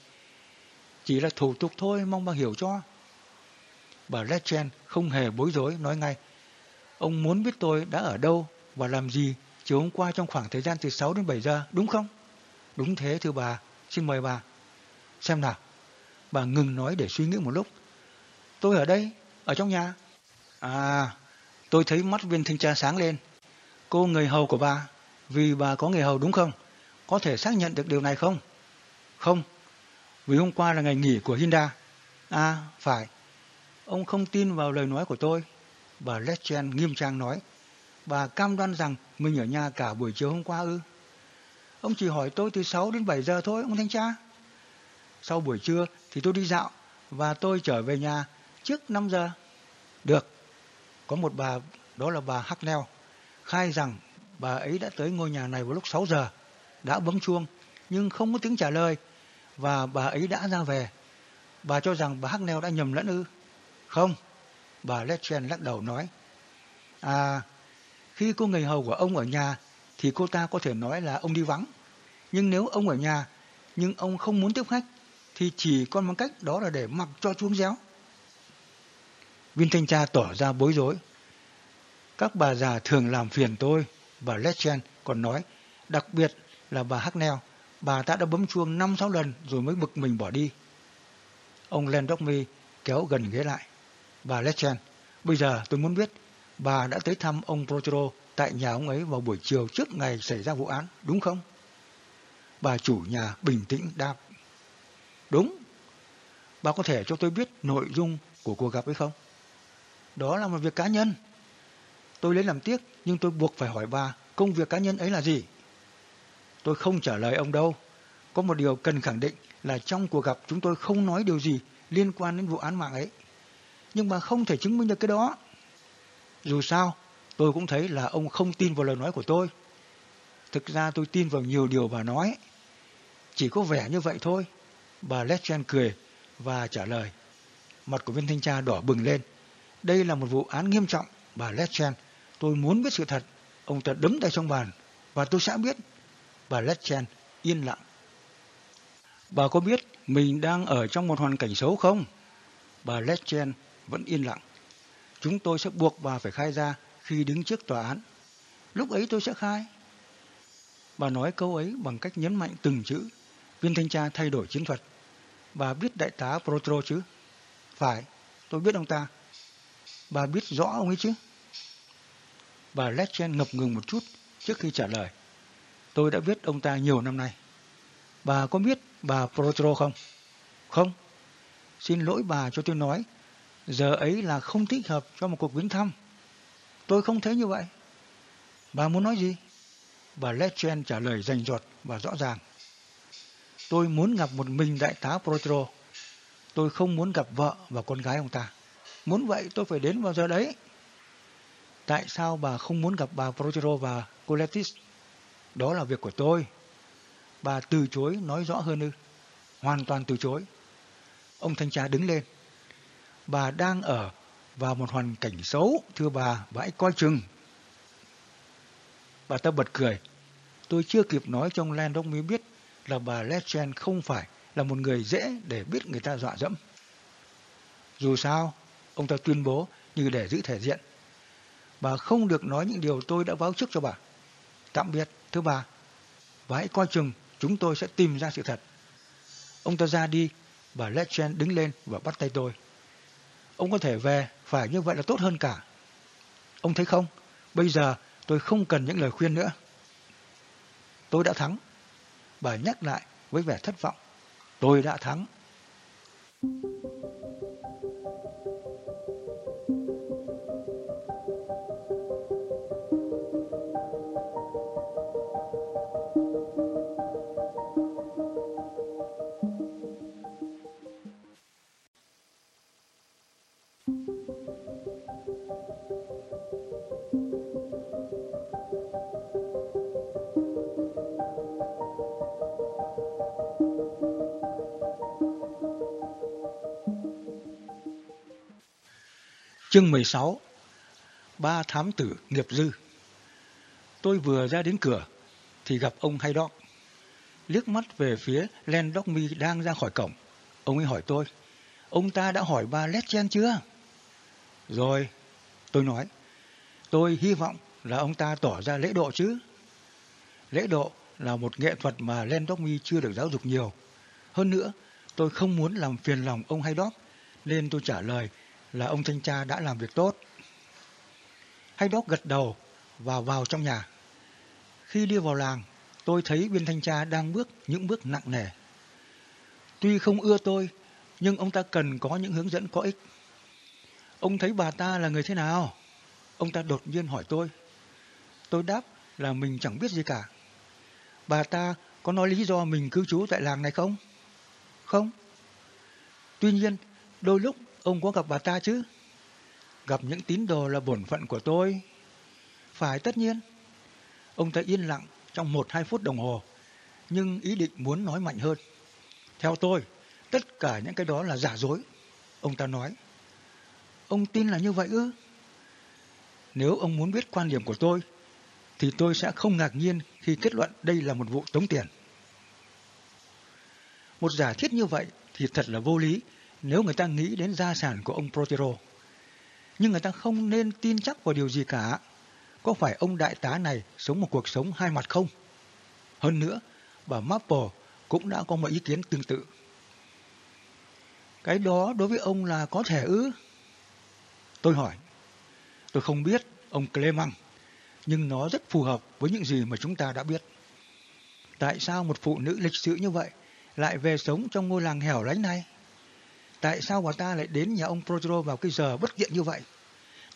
Speaker 1: Chỉ là thủ tục thôi, mong bà hiểu cho. Bà Lechen không hề bối rối, nói ngay. Ông muốn biết tôi đã ở đâu và làm gì chiều hôm qua trong khoảng thời gian từ 6 đến 7 giờ, đúng không? Đúng thế thưa bà, xin mời bà. Xem nào. Bà ngừng nói để suy nghĩ một lúc. Tôi ở đây, ở trong nhà. À, tôi thấy mắt viên thanh tra sáng lên. Cô người hầu của bà, vì bà có người hầu đúng không? Có thể xác nhận được điều này không? Không, vì hôm qua là ngày nghỉ của Hinda. À, phải. Ông không tin vào lời nói của tôi. Bà Letchen nghiêm trang nói. Bà cam đoan rằng mình ở nhà cả buổi chiều hôm qua ư. Ông chỉ hỏi tôi từ 6 đến 7 giờ thôi, ông thanh tra. Sau buổi trưa thì tôi đi dạo và tôi trở về nhà trước 5 giờ. Được. Có một bà, đó là bà Hacknell, khai rằng bà ấy đã tới ngôi nhà này vào lúc 6 giờ, đã bấm chuông, nhưng không có tiếng trả lời, và bà ấy đã ra về. Bà cho rằng bà Hacknell đã nhầm lẫn ư? Không. Bà Letchen lắc đầu nói. À, khi cô người hầu của ông ở nhà thì cô ta có thể nói là ông đi vắng. Nhưng nếu ông ở nhà nhưng ông không muốn tiếp khách thì chỉ còn một cách đó là để mặc cho chuông réo. Viên thanh tra tỏ ra bối rối. Các bà già thường làm phiền tôi bà Letchen còn nói đặc biệt là bà Hacknell bà ta đã bấm chuông 5-6 lần rồi mới bực mình bỏ đi. Ông Landrockme kéo gần ghế lại. Bà Lechen. bây giờ tôi muốn biết bà đã tới thăm ông Protero tại nhà ông ấy vào buổi chiều trước ngày xảy ra vụ án, đúng không? Bà chủ nhà bình tĩnh đáp. Đúng. Bà có thể cho tôi biết nội dung của cuộc gặp ấy không? Đó là một việc cá nhân. Tôi lấy làm tiếc, nhưng tôi buộc phải hỏi bà công việc cá nhân ấy là gì? Tôi không trả lời ông đâu. Có một điều cần khẳng định là trong cuộc gặp chúng tôi không nói điều gì liên quan đến vụ án mạng ấy. Nhưng mà không thể chứng minh được cái đó. Dù sao, tôi cũng thấy là ông không tin vào lời nói của tôi. Thực ra tôi tin vào nhiều điều bà nói. Chỉ có vẻ như vậy thôi. Bà Letchen cười và trả lời. Mặt của viên thanh tra đỏ bừng lên. Đây là một vụ án nghiêm trọng, bà Letchen. Tôi muốn biết sự thật. Ông ta đấm tay trong bàn. Và tôi sẽ biết. Bà Letchen yên lặng. Bà có biết mình đang ở trong một hoàn cảnh xấu không? Bà Letchen vẫn yên lặng. Chúng tôi sẽ buộc bà phải khai ra khi đứng trước tòa án. Lúc ấy tôi sẽ khai. Bà nói câu ấy bằng cách nhấn mạnh từng chữ. Viên thanh tra thay đổi chiến thuật. Bà biết đại tá Protro chứ? Phải, tôi biết ông ta. Bà biết rõ ông ấy chứ? Bà Letchen ngập ngừng một chút trước khi trả lời. Tôi đã biết ông ta nhiều năm nay. Bà có biết bà Protro không? Không. Xin lỗi bà cho tôi nói, giờ ấy là không thích hợp cho một cuộc viếng thăm. Tôi không thấy như vậy. Bà muốn nói gì? Bà Letchen trả lời rành rọt và rõ ràng. Tôi muốn gặp một mình đại tá Protero. Tôi không muốn gặp vợ và con gái ông ta. Muốn vậy tôi phải đến vào giờ đấy. Tại sao bà không muốn gặp bà Protero và Coletis? Đó là việc của tôi. Bà từ chối nói rõ hơn ư? Hoàn toàn từ chối. Ông thanh tra đứng lên. Bà đang ở vào một hoàn cảnh xấu, thưa bà, bà hãy coi chừng. Bà ta bật cười. Tôi chưa kịp nói trong Landon mới biết là bà Letchen không phải là một người dễ để biết người ta dọa dẫm. Dù sao, ông ta tuyên bố như để giữ thể diện. Bà không được nói những điều tôi đã báo trước cho bà. Tạm biệt, thưa bà. Và hãy coi chừng, chúng tôi sẽ tìm ra sự thật. Ông ta ra đi, bà Letchen đứng lên và bắt tay tôi. Ông có thể về, phải như vậy là tốt hơn cả. Ông thấy không, bây giờ tôi không cần những lời khuyên nữa. Tôi đã thắng. Bà nhắc lại với vẻ thất vọng. Tôi đã thắng. Chương 16 Ba thám tử nghiệp dư Tôi vừa ra đến cửa thì gặp ông Haydock. Liếc mắt về phía Len Dockme đang ra khỏi cổng. Ông ấy hỏi tôi, ông ta đã hỏi ba Letchen chưa? Rồi, tôi nói, tôi hy vọng là ông ta tỏ ra lễ độ chứ. Lễ độ là một nghệ thuật mà Len Dockme chưa được giáo dục nhiều. Hơn nữa, tôi không muốn làm phiền lòng ông Haydock, nên tôi trả lời là ông thanh tra đã làm việc tốt. Hay đốc gật đầu và vào trong nhà. Khi đi vào làng, tôi thấy viên thanh tra đang bước những bước nặng nề. Tuy không ưa tôi, nhưng ông ta cần có những hướng dẫn có ích. Ông thấy bà ta là người thế nào? Ông ta đột nhiên hỏi tôi. Tôi đáp là mình chẳng biết gì cả. Bà ta có nói lý do mình cư trú tại làng này không? Không. Tuy nhiên, đôi lúc Ông có gặp bà ta chứ? Gặp những tín đồ là bổn phận của tôi. Phải tất nhiên. Ông ta yên lặng trong một hai phút đồng hồ, nhưng ý định muốn nói mạnh hơn. Theo tôi, tất cả những cái đó là giả dối. Ông ta nói. Ông tin là như vậy ư? Nếu ông muốn biết quan điểm của tôi, thì tôi sẽ không ngạc nhiên khi kết luận đây là một vụ tống tiền. Một giả thiết như vậy thì thật là vô lý nếu người ta nghĩ đến gia sản của ông Protero. Nhưng người ta không nên tin chắc vào điều gì cả. Có phải ông đại tá này sống một cuộc sống hai mặt không? Hơn nữa, bà Maple cũng đã có một ý kiến tương tự. Cái đó đối với ông là có thể ư? Tôi hỏi. Tôi không biết, ông Clemang, nhưng nó rất phù hợp với những gì mà chúng ta đã biết. Tại sao một phụ nữ lịch sự như vậy lại về sống trong ngôi làng hẻo lánh này? Tại sao bà ta lại đến nhà ông Protero vào cái giờ bất tiện như vậy?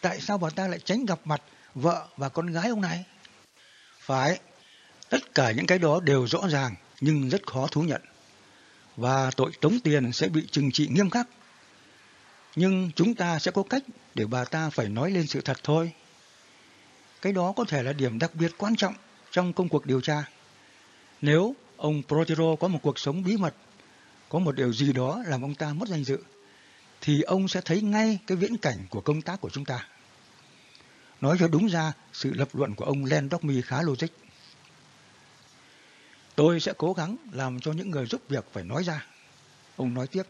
Speaker 1: Tại sao bà ta lại tránh gặp mặt vợ và con gái ông này? Phải, tất cả những cái đó đều rõ ràng nhưng rất khó thú nhận. Và tội tống tiền sẽ bị trừng trị nghiêm khắc. Nhưng chúng ta sẽ có cách để bà ta phải nói lên sự thật thôi. Cái đó có thể là điểm đặc biệt quan trọng trong công cuộc điều tra. Nếu ông Protero có một cuộc sống bí mật, có một điều gì đó làm ông ta mất danh dự, thì ông sẽ thấy ngay cái viễn cảnh của công tác của chúng ta. Nói cho đúng ra, sự lập luận của ông Len Dormy khá logic. Tôi sẽ cố gắng làm cho những người giúp việc phải nói ra. Ông nói tiếp,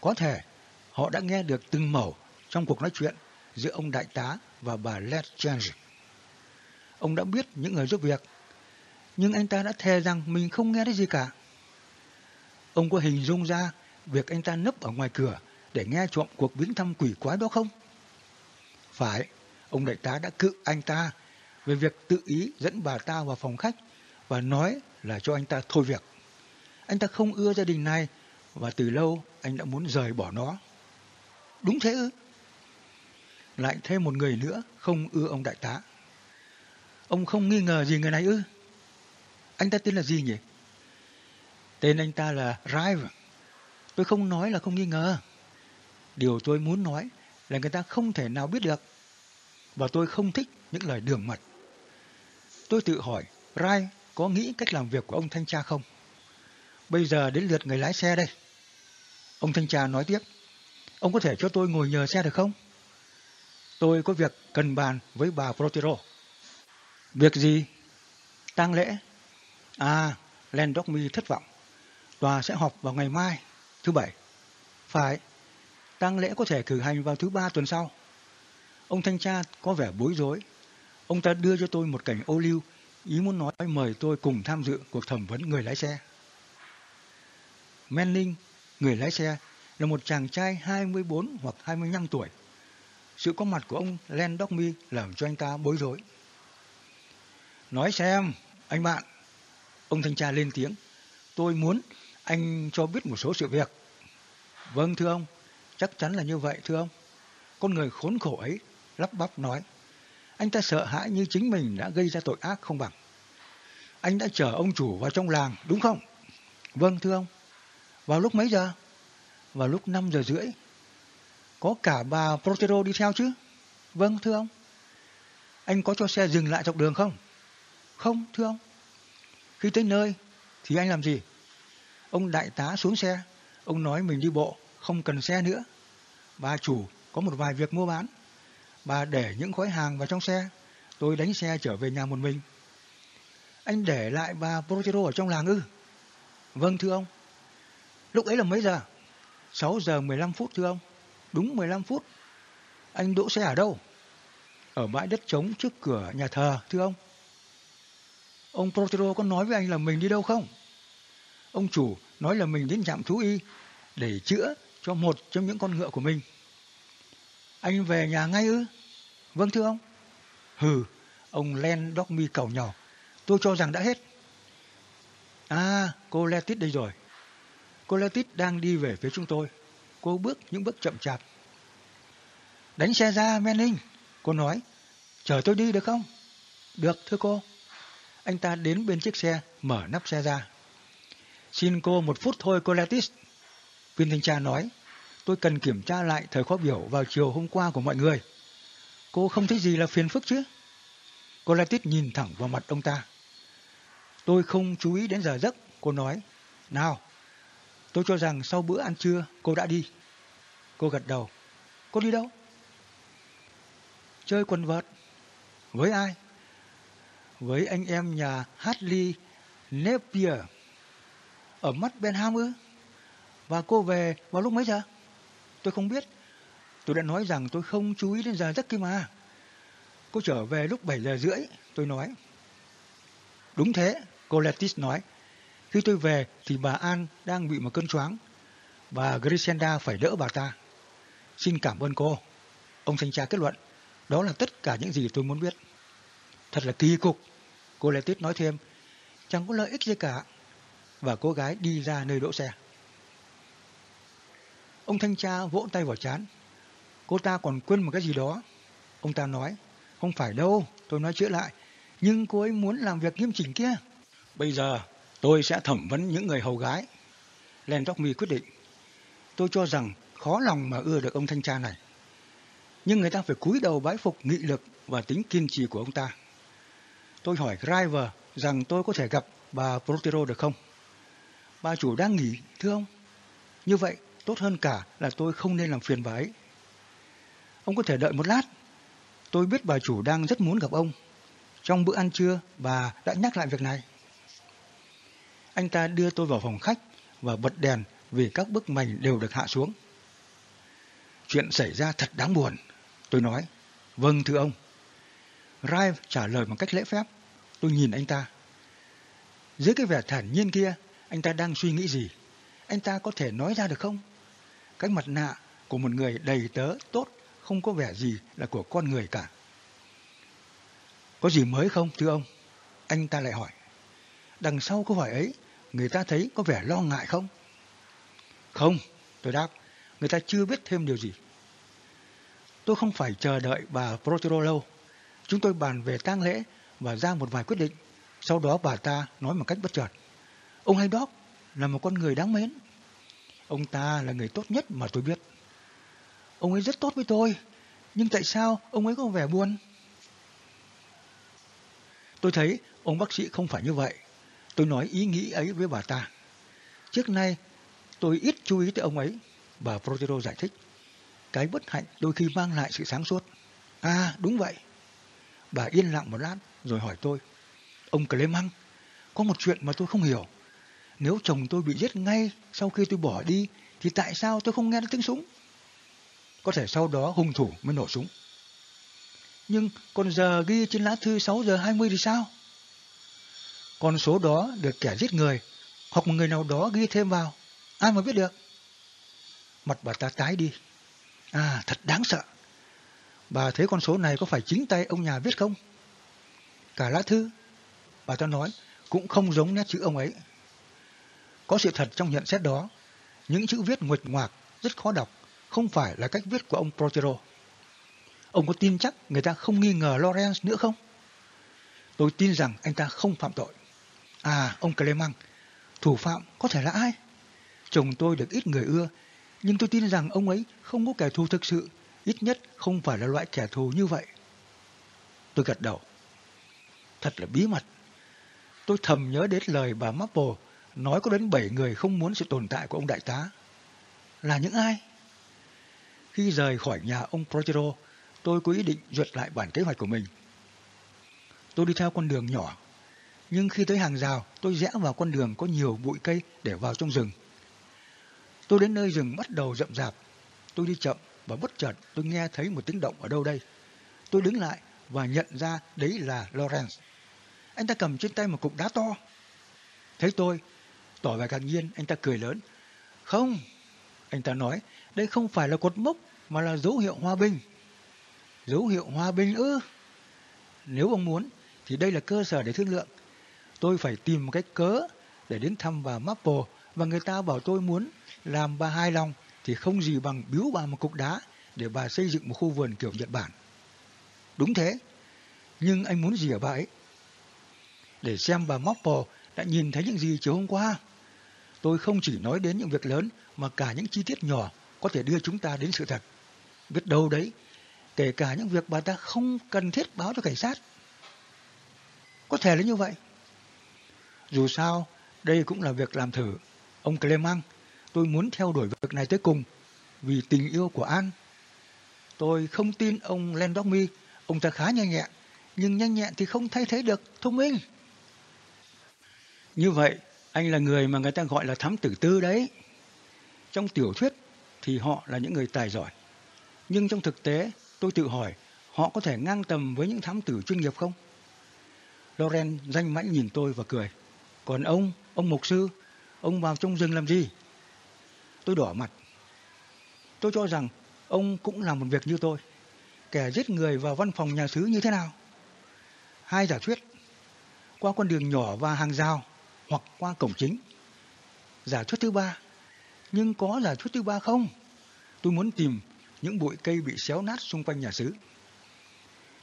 Speaker 1: có thể họ đã nghe được từng mẩu trong cuộc nói chuyện giữa ông đại tá và bà Led Change. Ông đã biết những người giúp việc, nhưng anh ta đã thề rằng mình không nghe thấy gì cả. Ông có hình dung ra việc anh ta nấp ở ngoài cửa để nghe trộm cuộc viếng thăm quỷ quái đó không? Phải, ông đại tá đã cự anh ta về việc tự ý dẫn bà ta vào phòng khách và nói là cho anh ta thôi việc. Anh ta không ưa gia đình này và từ lâu anh đã muốn rời bỏ nó. Đúng thế ư? Lại thêm một người nữa không ưa ông đại tá. Ông không nghi ngờ gì người này ư? Anh ta tên là gì nhỉ? Tên anh ta là Rive. Tôi không nói là không nghi ngờ. Điều tôi muốn nói là người ta không thể nào biết được. Và tôi không thích những lời đường mật. Tôi tự hỏi, Rai có nghĩ cách làm việc của ông thanh tra không? Bây giờ đến lượt người lái xe đây. Ông thanh tra nói tiếp, ông có thể cho tôi ngồi nhờ xe được không? Tôi có việc cần bàn với bà Protero. Việc gì? tang lễ. À, Landokmi thất vọng. Tòa sẽ họp vào ngày mai, thứ bảy. Phải, tang lễ có thể cử hành vào thứ ba tuần sau. Ông thanh tra có vẻ bối rối. Ông ta đưa cho tôi một cảnh ô liu, ý muốn nói mời tôi cùng tham dự cuộc thẩm vấn người lái xe. Manning, người lái xe, là một chàng trai 24 hoặc 25 tuổi. Sự có mặt của ông Len Dormy làm cho anh ta bối rối. Nói xem, anh bạn. Ông thanh tra lên tiếng. Tôi muốn anh cho biết một số sự việc. Vâng thưa ông, chắc chắn là như vậy thưa ông. Con người khốn khổ ấy lắp bắp nói. Anh ta sợ hãi như chính mình đã gây ra tội ác không bằng. Anh đã chở ông chủ vào trong làng, đúng không? Vâng, thưa ông. Vào lúc mấy giờ? Vào lúc 5 giờ rưỡi. Có cả bà Protero đi theo chứ? Vâng, thưa ông. Anh có cho xe dừng lại dọc đường không? Không, thưa ông. Khi tới nơi, thì anh làm gì? Ông đại tá xuống xe. Ông nói mình đi bộ, không cần xe nữa. Bà chủ có một vài việc mua bán. Bà để những gói hàng vào trong xe. Tôi đánh xe trở về nhà một mình. Anh để lại bà Protero ở trong làng ư? Vâng thưa ông. Lúc ấy là mấy giờ? 6 giờ 15 phút thưa ông. Đúng 15 phút. Anh đỗ xe ở đâu? Ở bãi đất trống trước cửa nhà thờ thưa ông. Ông Protero có nói với anh là mình đi đâu không? Ông chủ nói là mình đến trạm thú y để chữa cho một trong những con ngựa của mình. Anh về nhà ngay ư? Vâng thưa ông. Hừ, ông Len Dormy cầu nhỏ. Tôi cho rằng đã hết. À, cô Letit đây rồi. Cô Letit đang đi về phía chúng tôi. Cô bước những bước chậm chạp. Đánh xe ra, Manning. Cô nói, chờ tôi đi được không? Được, thưa cô. Anh ta đến bên chiếc xe, mở nắp xe ra. Xin cô một phút thôi, cô Letis. Viên thanh tra nói, tôi cần kiểm tra lại thời khóa biểu vào chiều hôm qua của mọi người. Cô không thấy gì là phiền phức chứ? Cô Letis nhìn thẳng vào mặt ông ta. Tôi không chú ý đến giờ giấc, cô nói. Nào, tôi cho rằng sau bữa ăn trưa cô đã đi. Cô gật đầu. Cô đi đâu? Chơi quần vợt. Với ai? Với anh em nhà Hartley Napier. Ở mắt Benham ư? Và cô về vào lúc mấy giờ? Tôi không biết. Tôi đã nói rằng tôi không chú ý đến giờ giấc kia mà. Cô trở về lúc 7 giờ rưỡi, tôi nói. Đúng thế, cô Letis nói. Khi tôi về thì bà An đang bị một cơn choáng. và Grisenda phải đỡ bà ta. Xin cảm ơn cô. Ông thanh tra kết luận. Đó là tất cả những gì tôi muốn biết. Thật là kỳ cục. Cô Lê nói thêm, chẳng có lợi ích gì cả. Và cô gái đi ra nơi đỗ xe. Ông thanh tra vỗ tay vào chán. Cô ta còn quên một cái gì đó. Ông ta nói, không phải đâu, tôi nói chữa lại. Nhưng cô ấy muốn làm việc nghiêm chỉnh kia. Bây giờ tôi sẽ thẩm vấn những người hầu gái. Len Mi quyết định. Tôi cho rằng khó lòng mà ưa được ông thanh tra này. Nhưng người ta phải cúi đầu bái phục nghị lực và tính kiên trì của ông ta. Tôi hỏi Driver rằng tôi có thể gặp bà Protero được không? Bà chủ đang nghỉ, thưa ông. Như vậy, tốt hơn cả là tôi không nên làm phiền bà ấy. Ông có thể đợi một lát. Tôi biết bà chủ đang rất muốn gặp ông. Trong bữa ăn trưa, bà đã nhắc lại việc này. Anh ta đưa tôi vào phòng khách và bật đèn vì các bức mảnh đều được hạ xuống. Chuyện xảy ra thật đáng buồn. Tôi nói, vâng thưa ông. Rive trả lời một cách lễ phép. Tôi nhìn anh ta. Dưới cái vẻ thản nhiên kia, anh ta đang suy nghĩ gì? Anh ta có thể nói ra được không? Cái mặt nạ của một người đầy tớ tốt không có vẻ gì là của con người cả. Có gì mới không thưa ông? Anh ta lại hỏi. Đằng sau câu hỏi ấy, người ta thấy có vẻ lo ngại không? Không, tôi đáp, người ta chưa biết thêm điều gì. Tôi không phải chờ đợi bà Protero lâu. Chúng tôi bàn về tang lễ và ra một vài quyết định. Sau đó bà ta nói một cách bất chợt. Ông Haydock là một con người đáng mến. Ông ta là người tốt nhất mà tôi biết. Ông ấy rất tốt với tôi, nhưng tại sao ông ấy có vẻ buồn? Tôi thấy ông bác sĩ không phải như vậy. Tôi nói ý nghĩ ấy với bà ta. Trước nay, tôi ít chú ý tới ông ấy. Bà Protero giải thích. Cái bất hạnh đôi khi mang lại sự sáng suốt. À, đúng vậy. Bà yên lặng một lát rồi hỏi tôi. Ông Clemang, có một chuyện mà tôi không hiểu. Nếu chồng tôi bị giết ngay sau khi tôi bỏ đi, thì tại sao tôi không nghe tiếng súng? Có thể sau đó hung thủ mới nổ súng. Nhưng còn giờ ghi trên lá thư 6 giờ 20 thì sao? Con số đó được kẻ giết người hoặc một người nào đó ghi thêm vào. Ai mà biết được? Mặt bà ta tái đi. À, thật đáng sợ. Bà thấy con số này có phải chính tay ông nhà viết không? Cả lá thư, bà ta nói, cũng không giống nét chữ ông ấy. Có sự thật trong nhận xét đó. Những chữ viết nguệch ngoạc, rất khó đọc, không phải là cách viết của ông Protero. Ông có tin chắc người ta không nghi ngờ Lawrence nữa không? Tôi tin rằng anh ta không phạm tội. À, ông Clement, thủ phạm có thể là ai? Chồng tôi được ít người ưa, nhưng tôi tin rằng ông ấy không có kẻ thù thực sự, ít nhất không phải là loại kẻ thù như vậy. Tôi gật đầu. Thật là bí mật. Tôi thầm nhớ đến lời bà Maple nói có đến 7 người không muốn sự tồn tại của ông đại tá. Là những ai? Khi rời khỏi nhà ông Protero, tôi có ý định duyệt lại bản kế hoạch của mình. Tôi đi theo con đường nhỏ, nhưng khi tới hàng rào, tôi rẽ vào con đường có nhiều bụi cây để vào trong rừng. Tôi đến nơi rừng bắt đầu rậm rạp. Tôi đi chậm và bất chợt tôi nghe thấy một tiếng động ở đâu đây. Tôi đứng lại và nhận ra đấy là Lawrence. Anh ta cầm trên tay một cục đá to. Thấy tôi, tỏ vẻ ngạc nhiên, anh ta cười lớn. Không, anh ta nói, đây không phải là cột mốc mà là dấu hiệu hòa bình. Dấu hiệu hòa bình ư? Nếu ông muốn, thì đây là cơ sở để thương lượng. Tôi phải tìm một cách cớ để đến thăm bà Maple và người ta bảo tôi muốn làm bà hài lòng thì không gì bằng biếu bà một cục đá để bà xây dựng một khu vườn kiểu Nhật Bản. Đúng thế, nhưng anh muốn gì ở bà ấy? Để xem bà Maple đã nhìn thấy những gì chiều hôm qua. Tôi không chỉ nói đến những việc lớn mà cả những chi tiết nhỏ có thể đưa chúng ta đến sự thật. Biết đâu đấy, kể cả những việc bà ta không cần thiết báo cho cảnh sát. Có thể là như vậy. Dù sao, đây cũng là việc làm thử. Ông Clement, tôi muốn theo đuổi việc này tới cùng vì tình yêu của An. Tôi không tin ông Landormi, ông ta khá nhanh nhẹn, nhưng nhanh nhẹn thì không thay thế được thông minh. Như vậy, anh là người mà người ta gọi là thám tử tư đấy. Trong tiểu thuyết thì họ là những người tài giỏi. Nhưng trong thực tế, tôi tự hỏi, họ có thể ngang tầm với những thám tử chuyên nghiệp không? Loren danh mãnh nhìn tôi và cười. Còn ông, ông mục sư, ông vào trong rừng làm gì? Tôi đỏ mặt. Tôi cho rằng ông cũng làm một việc như tôi. kẻ giết người vào văn phòng nhà sứ như thế nào? Hai giả thuyết, qua con đường nhỏ và hàng rào hoặc qua cổng chính. Giả thuyết thứ ba, nhưng có giả thuyết thứ ba không? Tôi muốn tìm những bụi cây bị xéo nát xung quanh nhà xứ.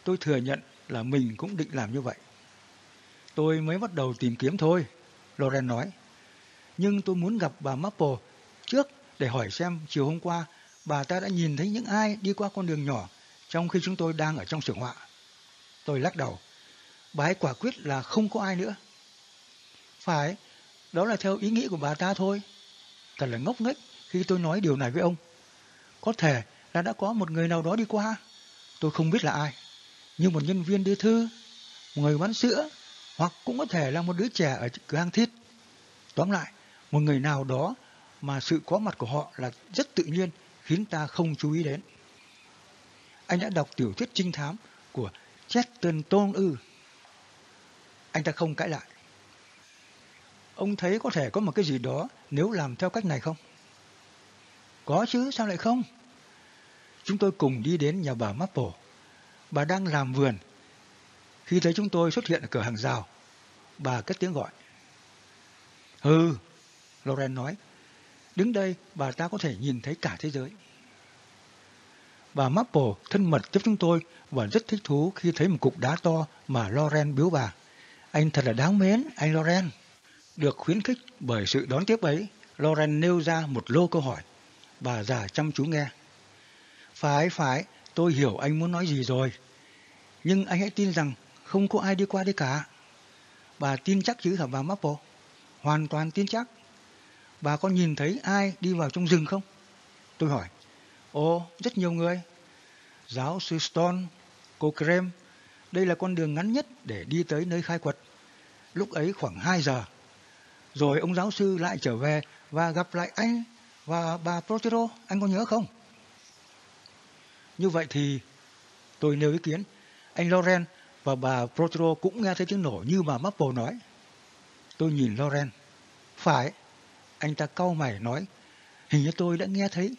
Speaker 1: Tôi thừa nhận là mình cũng định làm như vậy. Tôi mới bắt đầu tìm kiếm thôi, Loren nói. Nhưng tôi muốn gặp bà Maple trước để hỏi xem chiều hôm qua bà ta đã nhìn thấy những ai đi qua con đường nhỏ trong khi chúng tôi đang ở trong xưởng họa. Tôi lắc đầu. Bà ấy quả quyết là không có ai nữa. Phải, đó là theo ý nghĩ của bà ta thôi. Thật là ngốc nghếch khi tôi nói điều này với ông. Có thể là đã có một người nào đó đi qua. Tôi không biết là ai. Như một nhân viên đưa thư, một người bán sữa, hoặc cũng có thể là một đứa trẻ ở cửa hàng thiết. Tóm lại, một người nào đó mà sự có mặt của họ là rất tự nhiên khiến ta không chú ý đến. Anh đã đọc tiểu thuyết trinh thám của Chesterton ư. Anh ta không cãi lại. Ông thấy có thể có một cái gì đó nếu làm theo cách này không? Có chứ, sao lại không? Chúng tôi cùng đi đến nhà bà Maple. Bà đang làm vườn. Khi thấy chúng tôi xuất hiện ở cửa hàng rào, bà cất tiếng gọi. Hừ, Loren nói. Đứng đây, bà ta có thể nhìn thấy cả thế giới. Bà Maple thân mật tiếp chúng tôi và rất thích thú khi thấy một cục đá to mà Loren biếu bà. Anh thật là đáng mến, anh Loren. Được khuyến khích bởi sự đón tiếp ấy, Loren nêu ra một lô câu hỏi. Bà già chăm chú nghe. Phải, phải, tôi hiểu anh muốn nói gì rồi. Nhưng anh hãy tin rằng không có ai đi qua đây cả. Bà tin chắc chứ hả bà Maple? Hoàn toàn tin chắc. Bà có nhìn thấy ai đi vào trong rừng không? Tôi hỏi. Ồ, rất nhiều người. Giáo sư Stone, cô Krem, đây là con đường ngắn nhất để đi tới nơi khai quật. Lúc ấy khoảng 2 giờ. Rồi ông giáo sư lại trở về và gặp lại anh và bà Protero, anh có nhớ không? Như vậy thì tôi nêu ý kiến, anh Loren và bà Protero cũng nghe thấy tiếng nổ như bà Maple nói. Tôi nhìn Loren. Phải, anh ta cau mày nói, hình như tôi đã nghe thấy,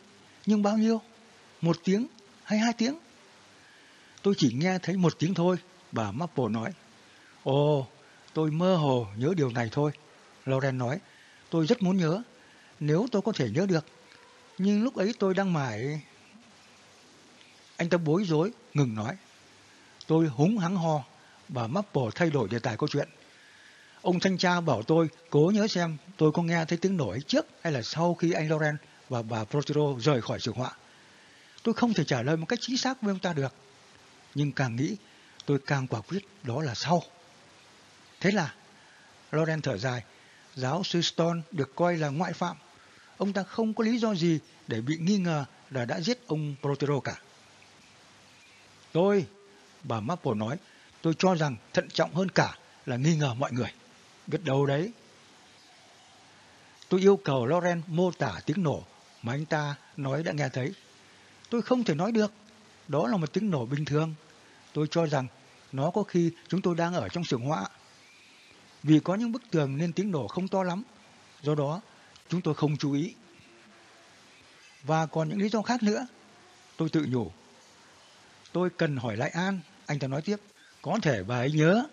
Speaker 1: nhưng bao nhiêu? Một tiếng hay hai tiếng? Tôi chỉ nghe thấy một tiếng thôi, bà Maple nói. Ồ, tôi mơ hồ nhớ điều này thôi. Loren nói, tôi rất muốn nhớ, nếu tôi có thể nhớ được. Nhưng lúc ấy tôi đang mải... Anh ta bối rối, ngừng nói. Tôi húng hắng ho, bà Maple thay đổi đề tài câu chuyện. Ông thanh tra bảo tôi cố nhớ xem tôi có nghe thấy tiếng nổi trước hay là sau khi anh Loren và bà Protero rời khỏi trường họa. Tôi không thể trả lời một cách chính xác với ông ta được. Nhưng càng nghĩ, tôi càng quả quyết đó là sau. Thế là, Loren thở dài, giáo sư Stone được coi là ngoại phạm. Ông ta không có lý do gì để bị nghi ngờ là đã giết ông Protero cả. Tôi, bà Maple nói, tôi cho rằng thận trọng hơn cả là nghi ngờ mọi người. Biết đâu đấy. Tôi yêu cầu Loren mô tả tiếng nổ mà anh ta nói đã nghe thấy. Tôi không thể nói được. Đó là một tiếng nổ bình thường. Tôi cho rằng nó có khi chúng tôi đang ở trong xưởng họa. Vì có những bức tường nên tiếng nổ không to lắm. Do đó, chúng tôi không chú ý. Và còn những lý do khác nữa. Tôi tự nhủ. Tôi cần hỏi lại An, anh ta nói tiếp. Có thể bà ấy nhớ.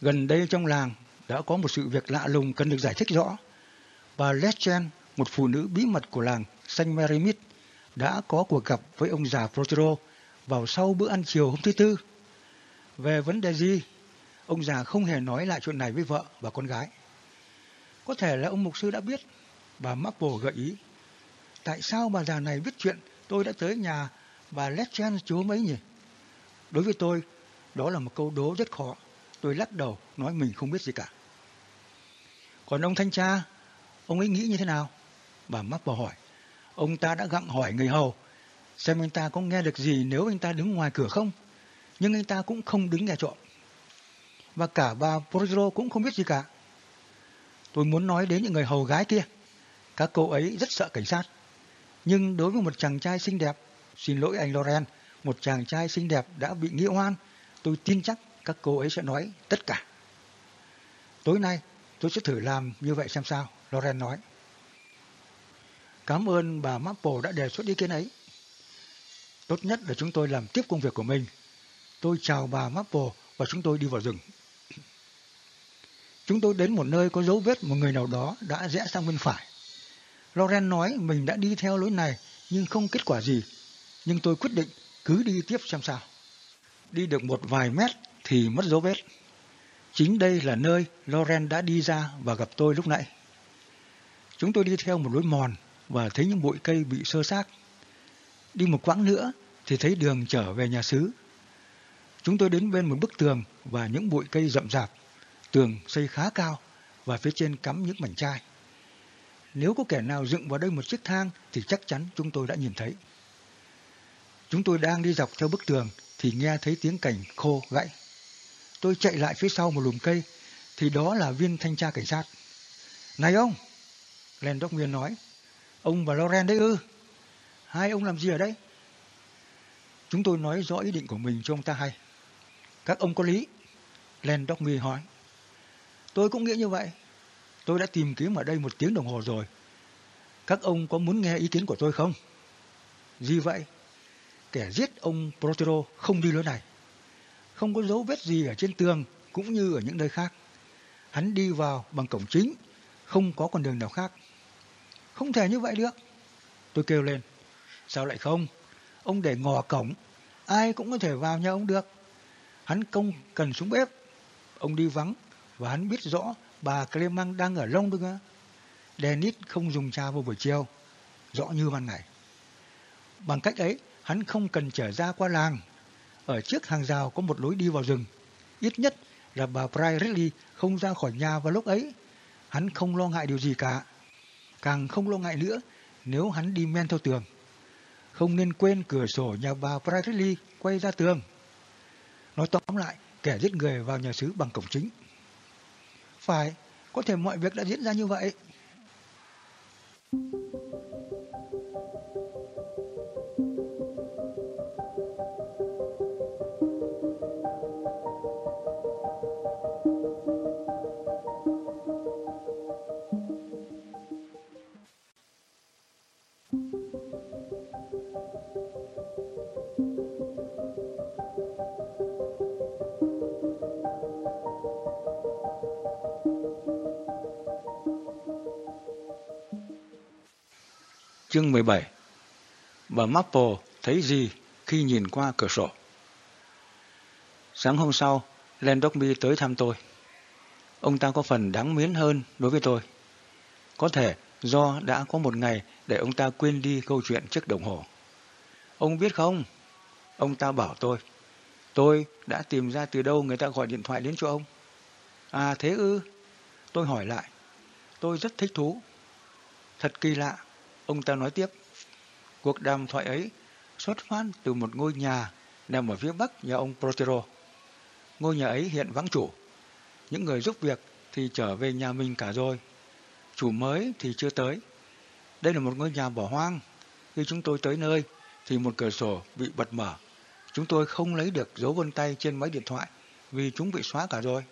Speaker 1: Gần đây trong làng đã có một sự việc lạ lùng cần được giải thích rõ. Bà Letchen, một phụ nữ bí mật của làng Saint Mary Mead, đã có cuộc gặp với ông già Protero vào sau bữa ăn chiều hôm thứ Tư. Về vấn đề gì? Ông già không hề nói lại chuyện này với vợ và con gái. Có thể là ông mục sư đã biết. Bà Marple gợi ý. Tại sao bà già này biết chuyện tôi đã tới nhà bà Letchen chúa mấy nhỉ? Đối với tôi, đó là một câu đố rất khó. Tôi lắc đầu, nói mình không biết gì cả. Còn ông thanh tra, ông ấy nghĩ như thế nào? Bà Marple hỏi. Ông ta đã gặng hỏi người hầu xem anh ta có nghe được gì nếu anh ta đứng ngoài cửa không. Nhưng anh ta cũng không đứng nghe trộm. Và cả bà Porro cũng không biết gì cả. Tôi muốn nói đến những người hầu gái kia. Các cô ấy rất sợ cảnh sát. Nhưng đối với một chàng trai xinh đẹp, xin lỗi anh Loren, một chàng trai xinh đẹp đã bị nghĩa oan, tôi tin chắc các cô ấy sẽ nói tất cả. Tối nay tôi sẽ thử làm như vậy xem sao, Loren nói. Cảm ơn bà Maple đã đề xuất ý kiến ấy. Tốt nhất là chúng tôi làm tiếp công việc của mình. Tôi chào bà Maple và chúng tôi đi vào rừng. Chúng tôi đến một nơi có dấu vết một người nào đó đã rẽ sang bên phải. Loren nói mình đã đi theo lối này, nhưng không kết quả gì. Nhưng tôi quyết định cứ đi tiếp xem sao. Đi được một vài mét thì mất dấu vết. Chính đây là nơi Loren đã đi ra và gặp tôi lúc nãy. Chúng tôi đi theo một lối mòn và thấy những bụi cây bị sơ xác. Đi một quãng nữa thì thấy đường trở về nhà xứ. Chúng tôi đến bên một bức tường và những bụi cây rậm rạp. Tường xây khá cao và phía trên cắm những mảnh chai. Nếu có kẻ nào dựng vào đây một chiếc thang thì chắc chắn chúng tôi đã nhìn thấy. Chúng tôi đang đi dọc theo bức tường thì nghe thấy tiếng cảnh khô gãy. Tôi chạy lại phía sau một lùm cây thì đó là viên thanh tra cảnh sát. Này ông! Len Đốc Nguyên nói. Ông và Loren đấy ư? Hai ông làm gì ở đây? Chúng tôi nói rõ ý định của mình cho ông ta hay. Các ông có lý. Len Đốc Nguyên hỏi. Tôi cũng nghĩ như vậy. Tôi đã tìm kiếm ở đây một tiếng đồng hồ rồi. Các ông có muốn nghe ý kiến của tôi không? Gì vậy? Kẻ giết ông Protero không đi lối này. Không có dấu vết gì ở trên tường cũng như ở những nơi khác. Hắn đi vào bằng cổng chính, không có con đường nào khác. Không thể như vậy được. Tôi kêu lên. Sao lại không? Ông để ngò cổng, ai cũng có thể vào nhà ông được. Hắn công cần súng bếp. Ông đi vắng và hắn biết rõ bà Clemang đang ở lông. Dennis không dùng trà vào buổi chiều, rõ như ban ngày. Bằng cách ấy, hắn không cần trở ra qua làng. Ở trước hàng rào có một lối đi vào rừng. Ít nhất là bà Briley không ra khỏi nhà vào lúc ấy. Hắn không lo ngại điều gì cả. Càng không lo ngại nữa nếu hắn đi men theo tường. Không nên quên cửa sổ nhà bà Briley quay ra tường. Nói tóm lại, kẻ giết người vào nhà xứ bằng cổng chính. Phải, có thể mọi việc đã diễn ra như vậy. Chương 17 Bà Maple thấy gì khi nhìn qua cửa sổ? Sáng hôm sau, Len Docby tới thăm tôi. Ông ta có phần đáng miến hơn đối với tôi. Có thể do đã có một ngày để ông ta quên đi câu chuyện chiếc đồng hồ. Ông biết không? Ông ta bảo tôi. Tôi đã tìm ra từ đâu người ta gọi điện thoại đến cho ông. À thế ư? Tôi hỏi lại. Tôi rất thích thú. Thật kỳ lạ. Ông ta nói tiếp, cuộc đàm thoại ấy xuất phát từ một ngôi nhà nằm ở phía bắc nhà ông Protero. Ngôi nhà ấy hiện vắng chủ. Những người giúp việc thì trở về nhà mình cả rồi. Chủ mới thì chưa tới. Đây là một ngôi nhà bỏ hoang. Khi chúng tôi tới nơi thì một cửa sổ bị bật mở. Chúng tôi không lấy được dấu vân tay trên máy điện thoại vì chúng bị xóa cả rồi.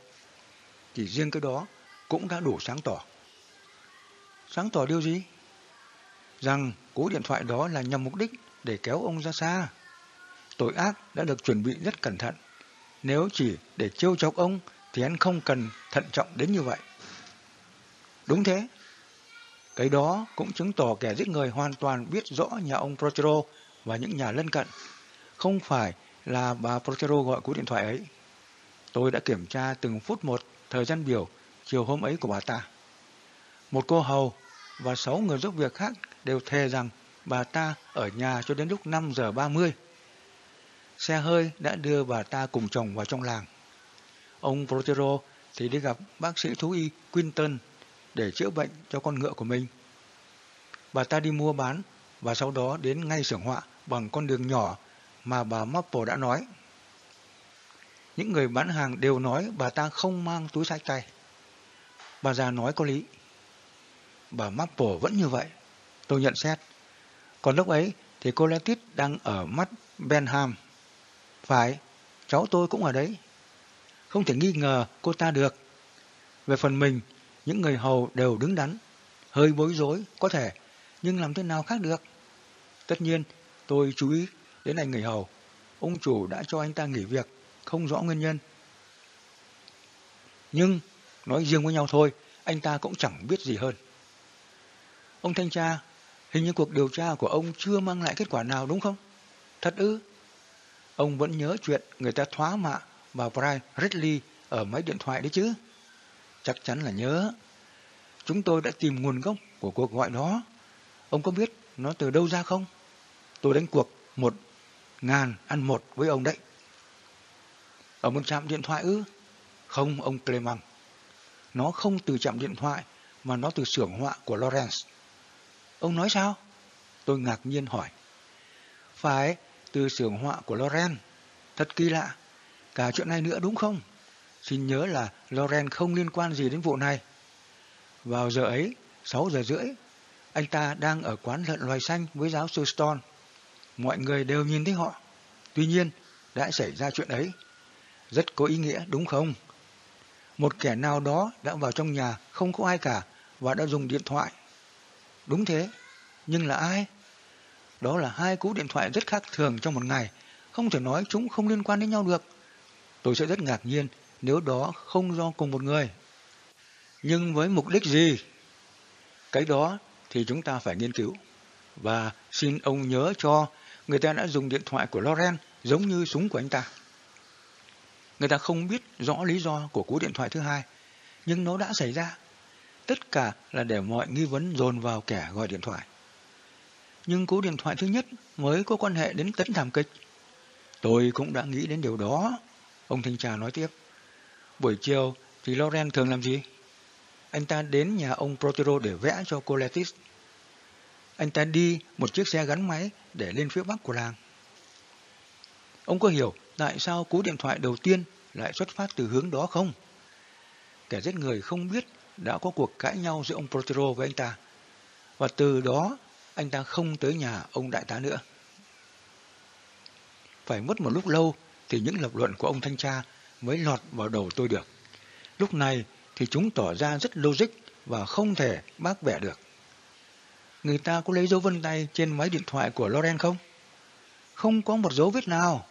Speaker 1: Chỉ riêng cái đó cũng đã đủ sáng tỏ. Sáng tỏ điều gì? Rằng cú điện thoại đó là nhằm mục đích để kéo ông ra xa. Tội ác đã được chuẩn bị rất cẩn thận. Nếu chỉ để chiêu chọc ông, thì anh không cần thận trọng đến như vậy. Đúng thế. Cái đó cũng chứng tỏ kẻ giết người hoàn toàn biết rõ nhà ông Prochero và những nhà lân cận. Không phải là bà Prochero gọi cú điện thoại ấy. Tôi đã kiểm tra từng phút một thời gian biểu chiều hôm ấy của bà ta. Một cô hầu và sáu người giúp việc khác đều thề rằng bà ta ở nhà cho đến lúc 5 giờ 30. Xe hơi đã đưa bà ta cùng chồng vào trong làng. Ông Protero thì đi gặp bác sĩ thú y Quinton để chữa bệnh cho con ngựa của mình. Bà ta đi mua bán và sau đó đến ngay xưởng họa bằng con đường nhỏ mà bà Maple đã nói. Những người bán hàng đều nói bà ta không mang túi sách tay. Bà già nói có lý. Bà Maple vẫn như vậy. Tôi nhận xét. Còn lúc ấy thì cô Letit đang ở mắt Benham. Phải, cháu tôi cũng ở đấy. Không thể nghi ngờ cô ta được. Về phần mình, những người hầu đều đứng đắn. Hơi bối rối, có thể, nhưng làm thế nào khác được. Tất nhiên, tôi chú ý đến anh người hầu. Ông chủ đã cho anh ta nghỉ việc, không rõ nguyên nhân. Nhưng, nói riêng với nhau thôi, anh ta cũng chẳng biết gì hơn. Ông thanh tra, hình như cuộc điều tra của ông chưa mang lại kết quả nào đúng không? Thật ư? Ông vẫn nhớ chuyện người ta thoá mạ vào Brian Ridley ở máy điện thoại đấy chứ? Chắc chắn là nhớ. Chúng tôi đã tìm nguồn gốc của cuộc gọi đó. Ông có biết nó từ đâu ra không? Tôi đánh cuộc một ngàn ăn một với ông đấy. Ở một trạm điện thoại ư? Không, ông Clement. Nó không từ trạm điện thoại, mà nó từ xưởng họa của Lawrence. Ông nói sao? Tôi ngạc nhiên hỏi. Phải, từ xưởng họa của Loren. Thật kỳ lạ. Cả chuyện này nữa đúng không? Xin nhớ là Loren không liên quan gì đến vụ này. Vào giờ ấy, 6 giờ rưỡi, anh ta đang ở quán lợn loài xanh với giáo sư Stone. Mọi người đều nhìn thấy họ. Tuy nhiên, đã xảy ra chuyện ấy. Rất có ý nghĩa, đúng không? Một kẻ nào đó đã vào trong nhà, không có ai cả, và đã dùng điện thoại. Đúng thế, nhưng là ai? Đó là hai cú điện thoại rất khác thường trong một ngày, không thể nói chúng không liên quan đến nhau được. Tôi sẽ rất ngạc nhiên nếu đó không do cùng một người. Nhưng với mục đích gì? Cái đó thì chúng ta phải nghiên cứu. Và xin ông nhớ cho người ta đã dùng điện thoại của Loren giống như súng của anh ta. Người ta không biết rõ lý do của cú điện thoại thứ hai, nhưng nó đã xảy ra. Tất cả là để mọi nghi vấn dồn vào kẻ gọi điện thoại. Nhưng cú điện thoại thứ nhất mới có quan hệ đến tấn thảm kịch. Tôi cũng đã nghĩ đến điều đó. Ông thanh tra nói tiếp. Buổi chiều thì Loren thường làm gì? Anh ta đến nhà ông Protero để vẽ cho cô Letis. Anh ta đi một chiếc xe gắn máy để lên phía bắc của làng. Ông có hiểu tại sao cú điện thoại đầu tiên lại xuất phát từ hướng đó không? Kẻ giết người không biết đã có cuộc cãi nhau giữa ông Protero với anh ta. Và từ đó, anh ta không tới nhà ông đại tá nữa. Phải mất một lúc lâu thì những lập luận của ông thanh tra mới lọt vào đầu tôi được. Lúc này thì chúng tỏ ra rất logic và không thể bác vẻ được. Người ta có lấy dấu vân tay trên máy điện thoại của Loren không? Không có một dấu vết nào.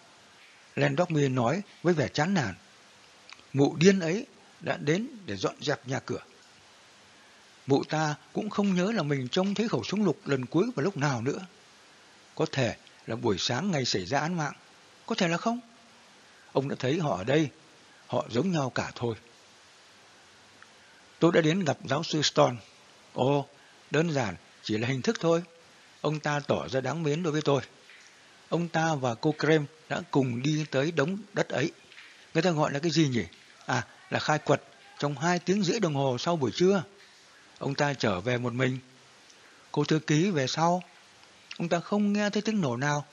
Speaker 1: Landormi nói với vẻ chán nản. Mụ điên ấy đã đến để dọn dẹp nhà cửa. Mụ ta cũng không nhớ là mình trông thấy khẩu súng lục lần cuối vào lúc nào nữa. Có thể là buổi sáng ngày xảy ra án mạng. Có thể là không. Ông đã thấy họ ở đây. Họ giống nhau cả thôi. Tôi đã đến gặp giáo sư Stone. Ồ, đơn giản, chỉ là hình thức thôi. Ông ta tỏ ra đáng mến đối với tôi. Ông ta và cô Krem đã cùng đi tới đống đất ấy. Người ta gọi là cái gì nhỉ? À, là khai quật trong hai tiếng rưỡi đồng hồ sau buổi trưa. Ông ta trở về một mình. Cô thư ký về sau. Ông ta không nghe thấy tiếng nổ nào,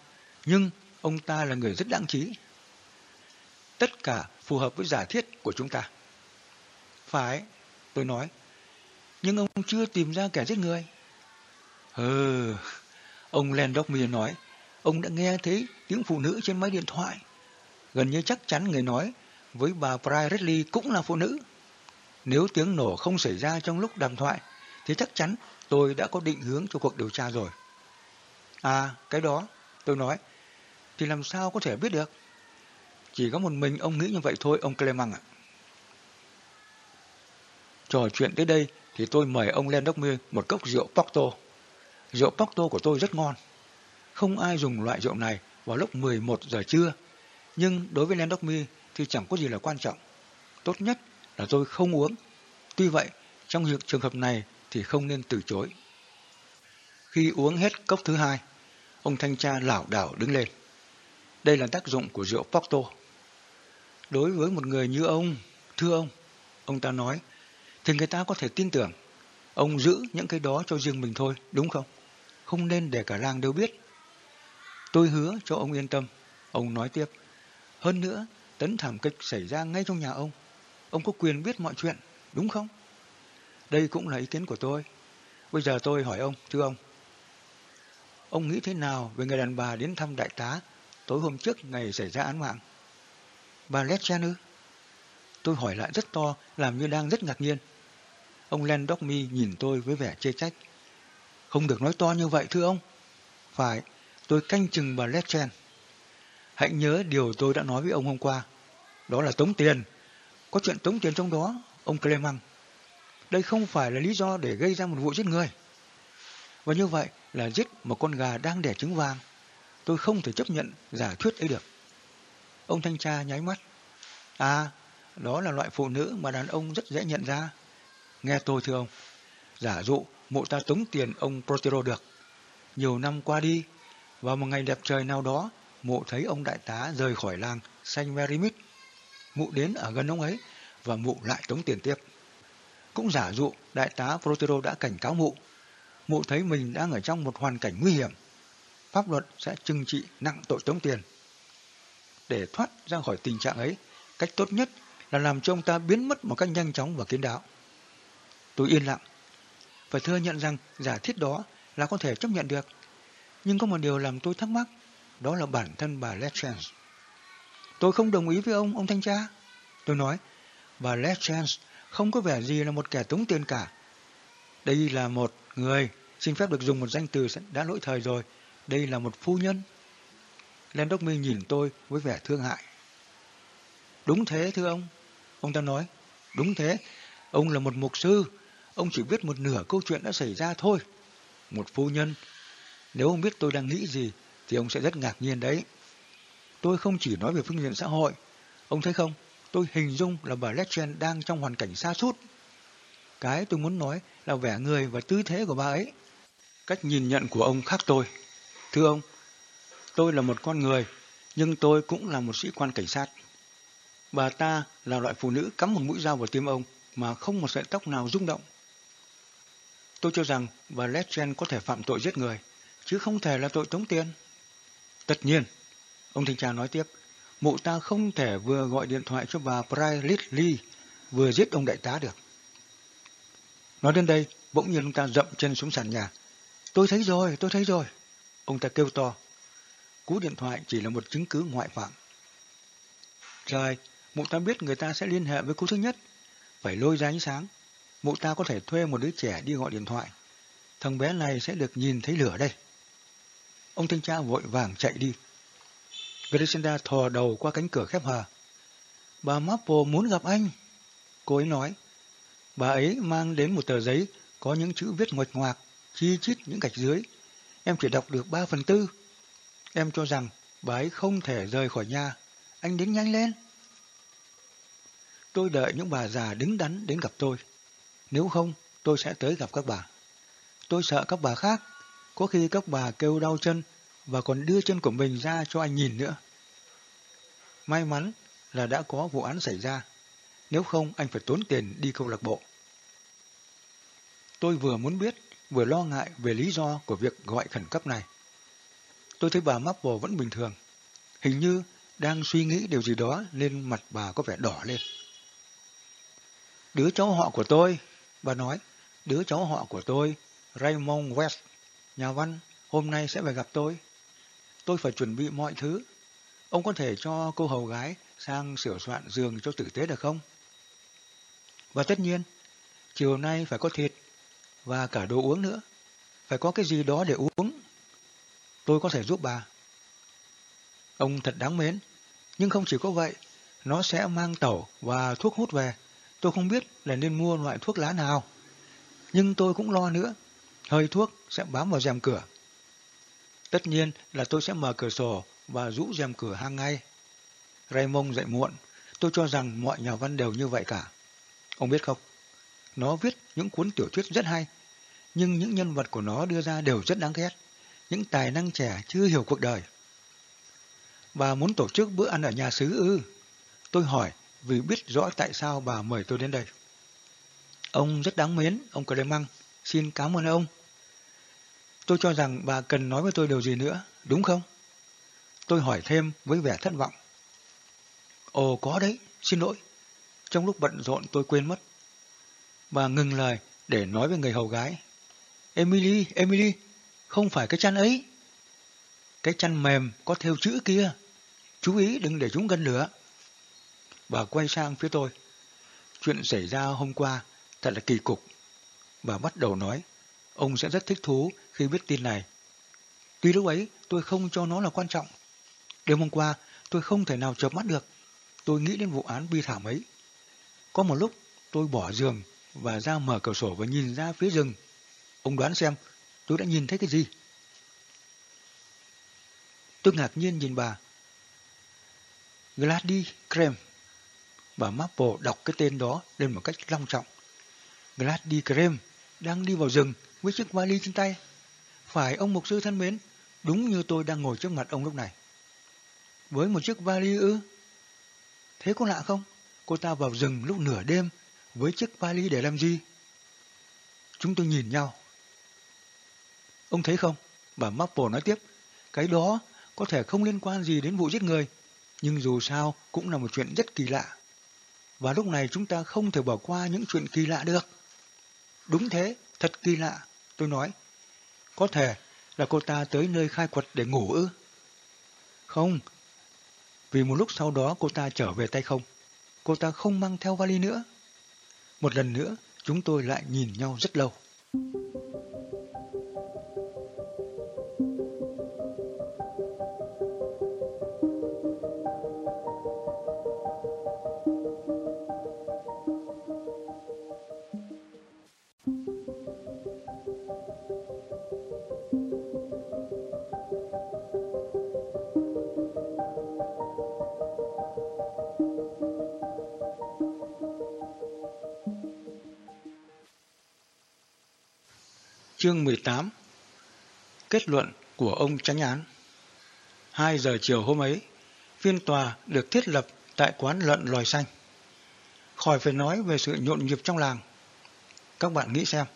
Speaker 1: nhưng ông ta là người rất đáng trí. Tất cả phù hợp với giả thiết của chúng ta. Phải, tôi nói. Nhưng ông chưa tìm ra kẻ giết người. Ừ, ông Landokmir nói. Ông đã nghe thấy tiếng phụ nữ trên máy điện thoại. Gần như chắc chắn người nói với bà Pryor Ridley cũng là phụ nữ. Nếu tiếng nổ không xảy ra trong lúc đàm thoại, thì chắc chắn tôi đã có định hướng cho cuộc điều tra rồi. À, cái đó, tôi nói, thì làm sao có thể biết được? Chỉ có một mình ông nghĩ như vậy thôi, ông Clemang ạ. Trò chuyện tới đây thì tôi mời ông Landokmir một cốc rượu Porto. Rượu Porto của tôi rất ngon. Không ai dùng loại rượu này vào lúc 11 giờ trưa, nhưng đối với Landokmir thì chẳng có gì là quan trọng. Tốt nhất là tôi không uống. Tuy vậy, trong trường hợp này thì không nên từ chối. Khi uống hết cốc thứ hai, ông thanh tra lảo đảo đứng lên. Đây là tác dụng của rượu Porto. Đối với một người như ông, thưa ông, ông ta nói, thì người ta có thể tin tưởng. Ông giữ những cái đó cho riêng mình thôi, đúng không? Không nên để cả làng đều biết. Tôi hứa cho ông yên tâm. Ông nói tiếp. Hơn nữa, tấn thảm kịch xảy ra ngay trong nhà ông. Ông có quyền biết mọi chuyện, đúng không? Đây cũng là ý kiến của tôi. Bây giờ tôi hỏi ông, thưa ông. Ông nghĩ thế nào về người đàn bà đến thăm đại tá tối hôm trước ngày xảy ra án mạng? Bà Letchen ư? Tôi hỏi lại rất to, làm như đang rất ngạc nhiên. Ông Len Mi nhìn tôi với vẻ chê trách. Không được nói to như vậy thưa ông. Phải, tôi canh chừng bà Letchen. Hãy nhớ điều tôi đã nói với ông hôm qua. Đó là tống tiền. Có chuyện tống tiền trong đó, ông Clement. Đây không phải là lý do để gây ra một vụ giết người. Và như vậy là giết một con gà đang đẻ trứng vàng. Tôi không thể chấp nhận giả thuyết ấy được. Ông thanh tra nháy mắt. À, đó là loại phụ nữ mà đàn ông rất dễ nhận ra. Nghe tôi thưa ông, giả dụ mụ ta tống tiền ông Protero được. Nhiều năm qua đi, vào một ngày đẹp trời nào đó, mụ thấy ông đại tá rời khỏi làng Saint Merimit. Mụ đến ở gần ông ấy và mụ lại tống tiền tiếp. Cũng giả dụ đại tá Protero đã cảnh cáo mụ. Mụ thấy mình đang ở trong một hoàn cảnh nguy hiểm. Pháp luật sẽ trừng trị nặng tội tống tiền. Để thoát ra khỏi tình trạng ấy, cách tốt nhất là làm cho ông ta biến mất một cách nhanh chóng và kiến đáo. Tôi yên lặng. Phải thừa nhận rằng giả thiết đó là có thể chấp nhận được. Nhưng có một điều làm tôi thắc mắc, đó là bản thân bà Lechance. Tôi không đồng ý với ông, ông thanh tra. Tôi nói, bà Lechance không có vẻ gì là một kẻ tống tiền cả. Đây là một người, xin phép được dùng một danh từ đã lỗi thời rồi, đây là một phu nhân. Len Đốc Minh nhìn tôi với vẻ thương hại. Đúng thế thưa ông. Ông ta nói, đúng thế, ông là một mục sư, ông chỉ biết một nửa câu chuyện đã xảy ra thôi. Một phu nhân, nếu ông biết tôi đang nghĩ gì thì ông sẽ rất ngạc nhiên đấy. Tôi không chỉ nói về phương diện xã hội, ông thấy không, tôi hình dung là bà Letchen đang trong hoàn cảnh xa sút Cái tôi muốn nói là vẻ người và tư thế của bà ấy. Cách nhìn nhận của ông khác tôi. Thưa ông, tôi là một con người, nhưng tôi cũng là một sĩ quan cảnh sát. Bà ta là loại phụ nữ cắm một mũi dao vào tim ông mà không một sợi tóc nào rung động. Tôi cho rằng bà Letchen có thể phạm tội giết người, chứ không thể là tội tống tiền. Tất nhiên, ông thanh tra nói tiếp, mụ ta không thể vừa gọi điện thoại cho bà Briley Lee vừa giết ông đại tá được. Nói đến đây, bỗng nhiên ông ta dậm chân xuống sàn nhà. Tôi thấy rồi, tôi thấy rồi. Ông ta kêu to. Cú điện thoại chỉ là một chứng cứ ngoại phạm. Trời, mụ ta biết người ta sẽ liên hệ với cú thứ nhất. Phải lôi ra ánh sáng. Mụ ta có thể thuê một đứa trẻ đi gọi điện thoại. Thằng bé này sẽ được nhìn thấy lửa đây. Ông thanh tra vội vàng chạy đi. Griselda thò đầu qua cánh cửa khép hờ. Bà Maple muốn gặp anh. Cô ấy nói. Bà ấy mang đến một tờ giấy có những chữ viết ngoạch ngoạc, chi chít những gạch dưới. Em chỉ đọc được ba phần tư. Em cho rằng bà ấy không thể rời khỏi nhà. Anh đến nhanh lên. Tôi đợi những bà già đứng đắn đến gặp tôi. Nếu không, tôi sẽ tới gặp các bà. Tôi sợ các bà khác. Có khi các bà kêu đau chân và còn đưa chân của mình ra cho anh nhìn nữa. May mắn là đã có vụ án xảy ra. Nếu không, anh phải tốn tiền đi câu lạc bộ. Tôi vừa muốn biết, vừa lo ngại về lý do của việc gọi khẩn cấp này. Tôi thấy bà Maple vẫn bình thường. Hình như đang suy nghĩ điều gì đó nên mặt bà có vẻ đỏ lên. Đứa cháu họ của tôi, bà nói, đứa cháu họ của tôi, Raymond West, nhà văn, hôm nay sẽ về gặp tôi. Tôi phải chuẩn bị mọi thứ. Ông có thể cho cô hầu gái sang sửa soạn giường cho tử tế được không? Và tất nhiên, chiều nay phải có thịt và cả đồ uống nữa. Phải có cái gì đó để uống. Tôi có thể giúp bà. Ông thật đáng mến. Nhưng không chỉ có vậy, nó sẽ mang tẩu và thuốc hút về. Tôi không biết là nên mua loại thuốc lá nào. Nhưng tôi cũng lo nữa. Hơi thuốc sẽ bám vào rèm cửa. Tất nhiên là tôi sẽ mở cửa sổ và rũ rèm cửa hang ngay. Raymond dậy muộn. Tôi cho rằng mọi nhà văn đều như vậy cả. Ông biết không? Nó viết những cuốn tiểu thuyết rất hay, nhưng những nhân vật của nó đưa ra đều rất đáng ghét. Những tài năng trẻ chưa hiểu cuộc đời. Bà muốn tổ chức bữa ăn ở nhà xứ ư? Tôi hỏi vì biết rõ tại sao bà mời tôi đến đây. Ông rất đáng mến, ông Clemang. Xin cảm ơn ông. Tôi cho rằng bà cần nói với tôi điều gì nữa, đúng không? Tôi hỏi thêm với vẻ thất vọng. Ồ có đấy, xin lỗi. Trong lúc bận rộn tôi quên mất. Bà ngừng lời để nói với người hầu gái. Emily, Emily, không phải cái chăn ấy. Cái chăn mềm có theo chữ kia. Chú ý đừng để chúng gần lửa. Bà quay sang phía tôi. Chuyện xảy ra hôm qua thật là kỳ cục. Bà bắt đầu nói, ông sẽ rất thích thú khi biết tin này. Tuy lúc ấy tôi không cho nó là quan trọng. Đêm hôm qua, tôi không thể nào chợp mắt được. Tôi nghĩ đến vụ án bi thảm ấy. Có một lúc tôi bỏ giường và ra mở cửa sổ và nhìn ra phía rừng. Ông đoán xem tôi đã nhìn thấy cái gì? Tôi ngạc nhiên nhìn bà. Gladys Krem. Bà Maple đọc cái tên đó lên một cách long trọng. Gladys Krem đang đi vào rừng với chiếc vali trên tay. Phải ông mục sư thân mến, đúng như tôi đang ngồi trước mặt ông lúc này. Với một chiếc vali ư? Thế có lạ không? Cô ta vào rừng lúc nửa đêm với chiếc vali để làm gì? Chúng tôi nhìn nhau. Ông thấy không? Bà Maple nói tiếp. Cái đó có thể không liên quan gì đến vụ giết người, nhưng dù sao cũng là một chuyện rất kỳ lạ. Và lúc này chúng ta không thể bỏ qua những chuyện kỳ lạ được. Đúng thế, thật kỳ lạ, tôi nói. Có thể là cô ta tới nơi khai quật để ngủ ư? Không, vì một lúc sau đó cô ta trở về tay không. Cô ta không mang theo vali nữa. Một lần nữa, chúng tôi lại nhìn nhau rất lâu. Chương 18 Kết luận của ông tránh án 2 giờ chiều hôm ấy, phiên tòa được thiết lập tại quán lợn lòi xanh. Khỏi phải nói về sự nhộn nhịp trong làng. Các bạn nghĩ xem,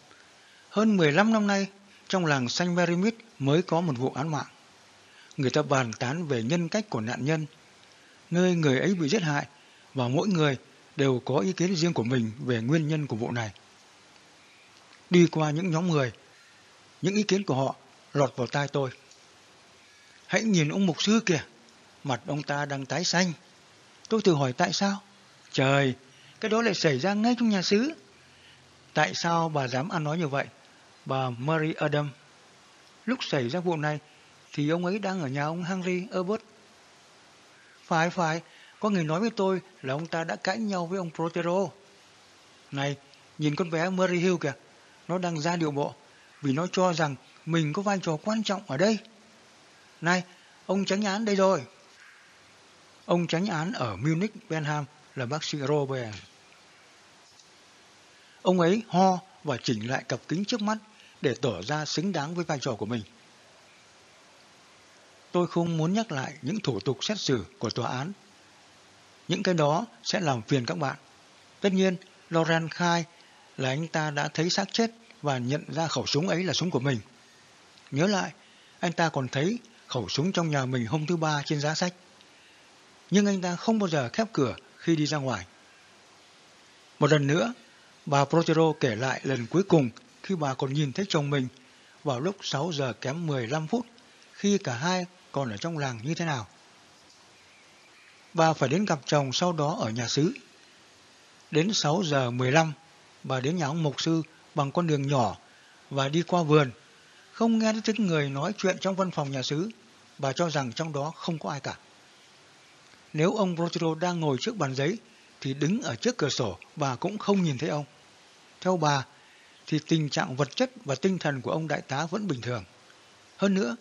Speaker 1: hơn 15 năm nay, trong làng Saint Merimit mới có một vụ án mạng. Người ta bàn tán về nhân cách của nạn nhân, nơi người ấy bị giết hại, và mỗi người đều có ý kiến riêng của mình về nguyên nhân của vụ này. Đi qua những nhóm người, những ý kiến của họ lọt vào tai tôi. Hãy nhìn ông mục sư kìa, mặt ông ta đang tái xanh. Tôi tự hỏi tại sao? Trời, cái đó lại xảy ra ngay trong nhà xứ. Tại sao bà dám ăn nói như vậy? Bà Mary Adam. Lúc xảy ra vụ này, thì ông ấy đang ở nhà ông Henry Herbert. Phải, phải, có người nói với tôi là ông ta đã cãi nhau với ông Protero. Này, nhìn con bé Mary Hill kìa, nó đang ra điệu bộ vì nó cho rằng mình có vai trò quan trọng ở đây. Này, ông tránh án đây rồi. Ông tránh án ở Munich, Benham là bác sĩ Robert. Ông ấy ho và chỉnh lại cặp kính trước mắt để tỏ ra xứng đáng với vai trò của mình. Tôi không muốn nhắc lại những thủ tục xét xử của tòa án. Những cái đó sẽ làm phiền các bạn. Tất nhiên, Loren khai là anh ta đã thấy xác chết và nhận ra khẩu súng ấy là súng của mình. Nhớ lại, anh ta còn thấy khẩu súng trong nhà mình hôm thứ ba trên giá sách. Nhưng anh ta không bao giờ khép cửa khi đi ra ngoài. Một lần nữa, bà Protero kể lại lần cuối cùng khi bà còn nhìn thấy chồng mình vào lúc 6 giờ kém 15 phút khi cả hai còn ở trong làng như thế nào. Bà phải đến gặp chồng sau đó ở nhà xứ. Đến 6 giờ 15, bà đến nhà ông mục sư bằng con đường nhỏ và đi qua vườn, không nghe thấy tiếng người nói chuyện trong văn phòng nhà xứ, và cho rằng trong đó không có ai cả. Nếu ông Protero đang ngồi trước bàn giấy, thì đứng ở trước cửa sổ bà cũng không nhìn thấy ông. Theo bà, thì tình trạng vật chất và tinh thần của ông đại tá vẫn bình thường. Hơn nữa,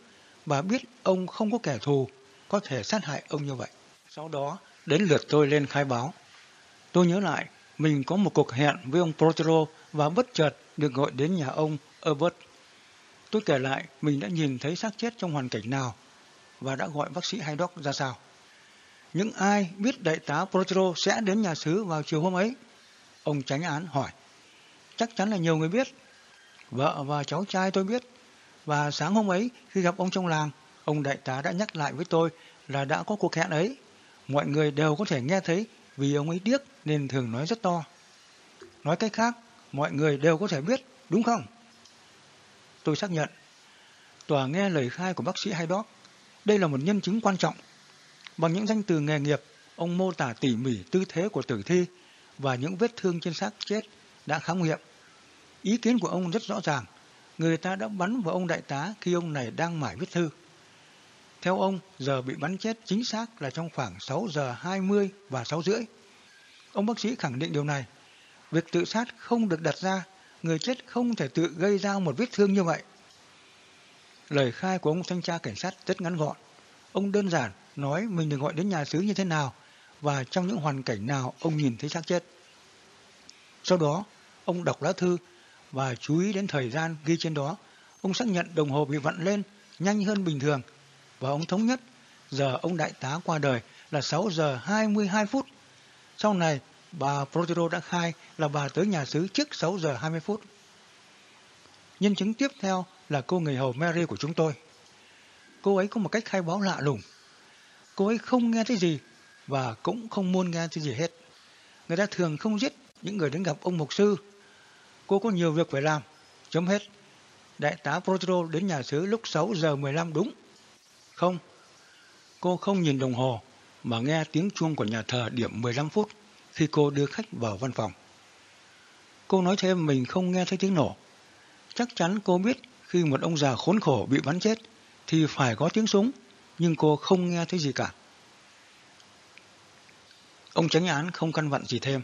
Speaker 1: bà biết ông không có kẻ thù có thể sát hại ông như vậy. Sau đó, đến lượt tôi lên khai báo. Tôi nhớ lại, mình có một cuộc hẹn với ông Protero và bất chợt được gọi đến nhà ông Herbert. Tôi kể lại mình đã nhìn thấy xác chết trong hoàn cảnh nào và đã gọi bác sĩ Haydock ra sao. Những ai biết đại tá Protero sẽ đến nhà xứ vào chiều hôm ấy? Ông tránh án hỏi. Chắc chắn là nhiều người biết. Vợ và cháu trai tôi biết. Và sáng hôm ấy khi gặp ông trong làng, ông đại tá đã nhắc lại với tôi là đã có cuộc hẹn ấy. Mọi người đều có thể nghe thấy vì ông ấy điếc nên thường nói rất to. Nói cách khác, mọi người đều có thể biết, đúng không? Tôi xác nhận. Tòa nghe lời khai của bác sĩ Haydock. Đây là một nhân chứng quan trọng. Bằng những danh từ nghề nghiệp, ông mô tả tỉ mỉ tư thế của tử thi và những vết thương trên xác chết đã khám nghiệm. Ý kiến của ông rất rõ ràng. Người ta đã bắn vào ông đại tá khi ông này đang mải viết thư. Theo ông, giờ bị bắn chết chính xác là trong khoảng 6 giờ 20 và 6 rưỡi. Ông bác sĩ khẳng định điều này. Việc tự sát không được đặt ra, người chết không thể tự gây ra một vết thương như vậy. Lời khai của ông thanh tra cảnh sát rất ngắn gọn. Ông đơn giản nói mình được gọi đến nhà xứ như thế nào và trong những hoàn cảnh nào ông nhìn thấy xác chết. Sau đó, ông đọc lá thư và chú ý đến thời gian ghi trên đó. Ông xác nhận đồng hồ bị vặn lên nhanh hơn bình thường và ông thống nhất giờ ông đại tá qua đời là 6 giờ 22 phút. Sau này, bà Protero đã khai là bà tới nhà xứ trước 6 giờ 20 phút. Nhân chứng tiếp theo là cô người hầu Mary của chúng tôi. Cô ấy có một cách khai báo lạ lùng. Cô ấy không nghe thấy gì và cũng không muốn nghe thấy gì hết. Người ta thường không giết những người đến gặp ông mục sư. Cô có nhiều việc phải làm. Chấm hết. Đại tá Protero đến nhà xứ lúc 6 giờ 15 đúng. Không. Cô không nhìn đồng hồ mà nghe tiếng chuông của nhà thờ điểm 15 phút khi cô đưa khách vào văn phòng. Cô nói thêm mình không nghe thấy tiếng nổ. Chắc chắn cô biết khi một ông già khốn khổ bị bắn chết thì phải có tiếng súng, nhưng cô không nghe thấy gì cả. Ông tránh án không căn vặn gì thêm.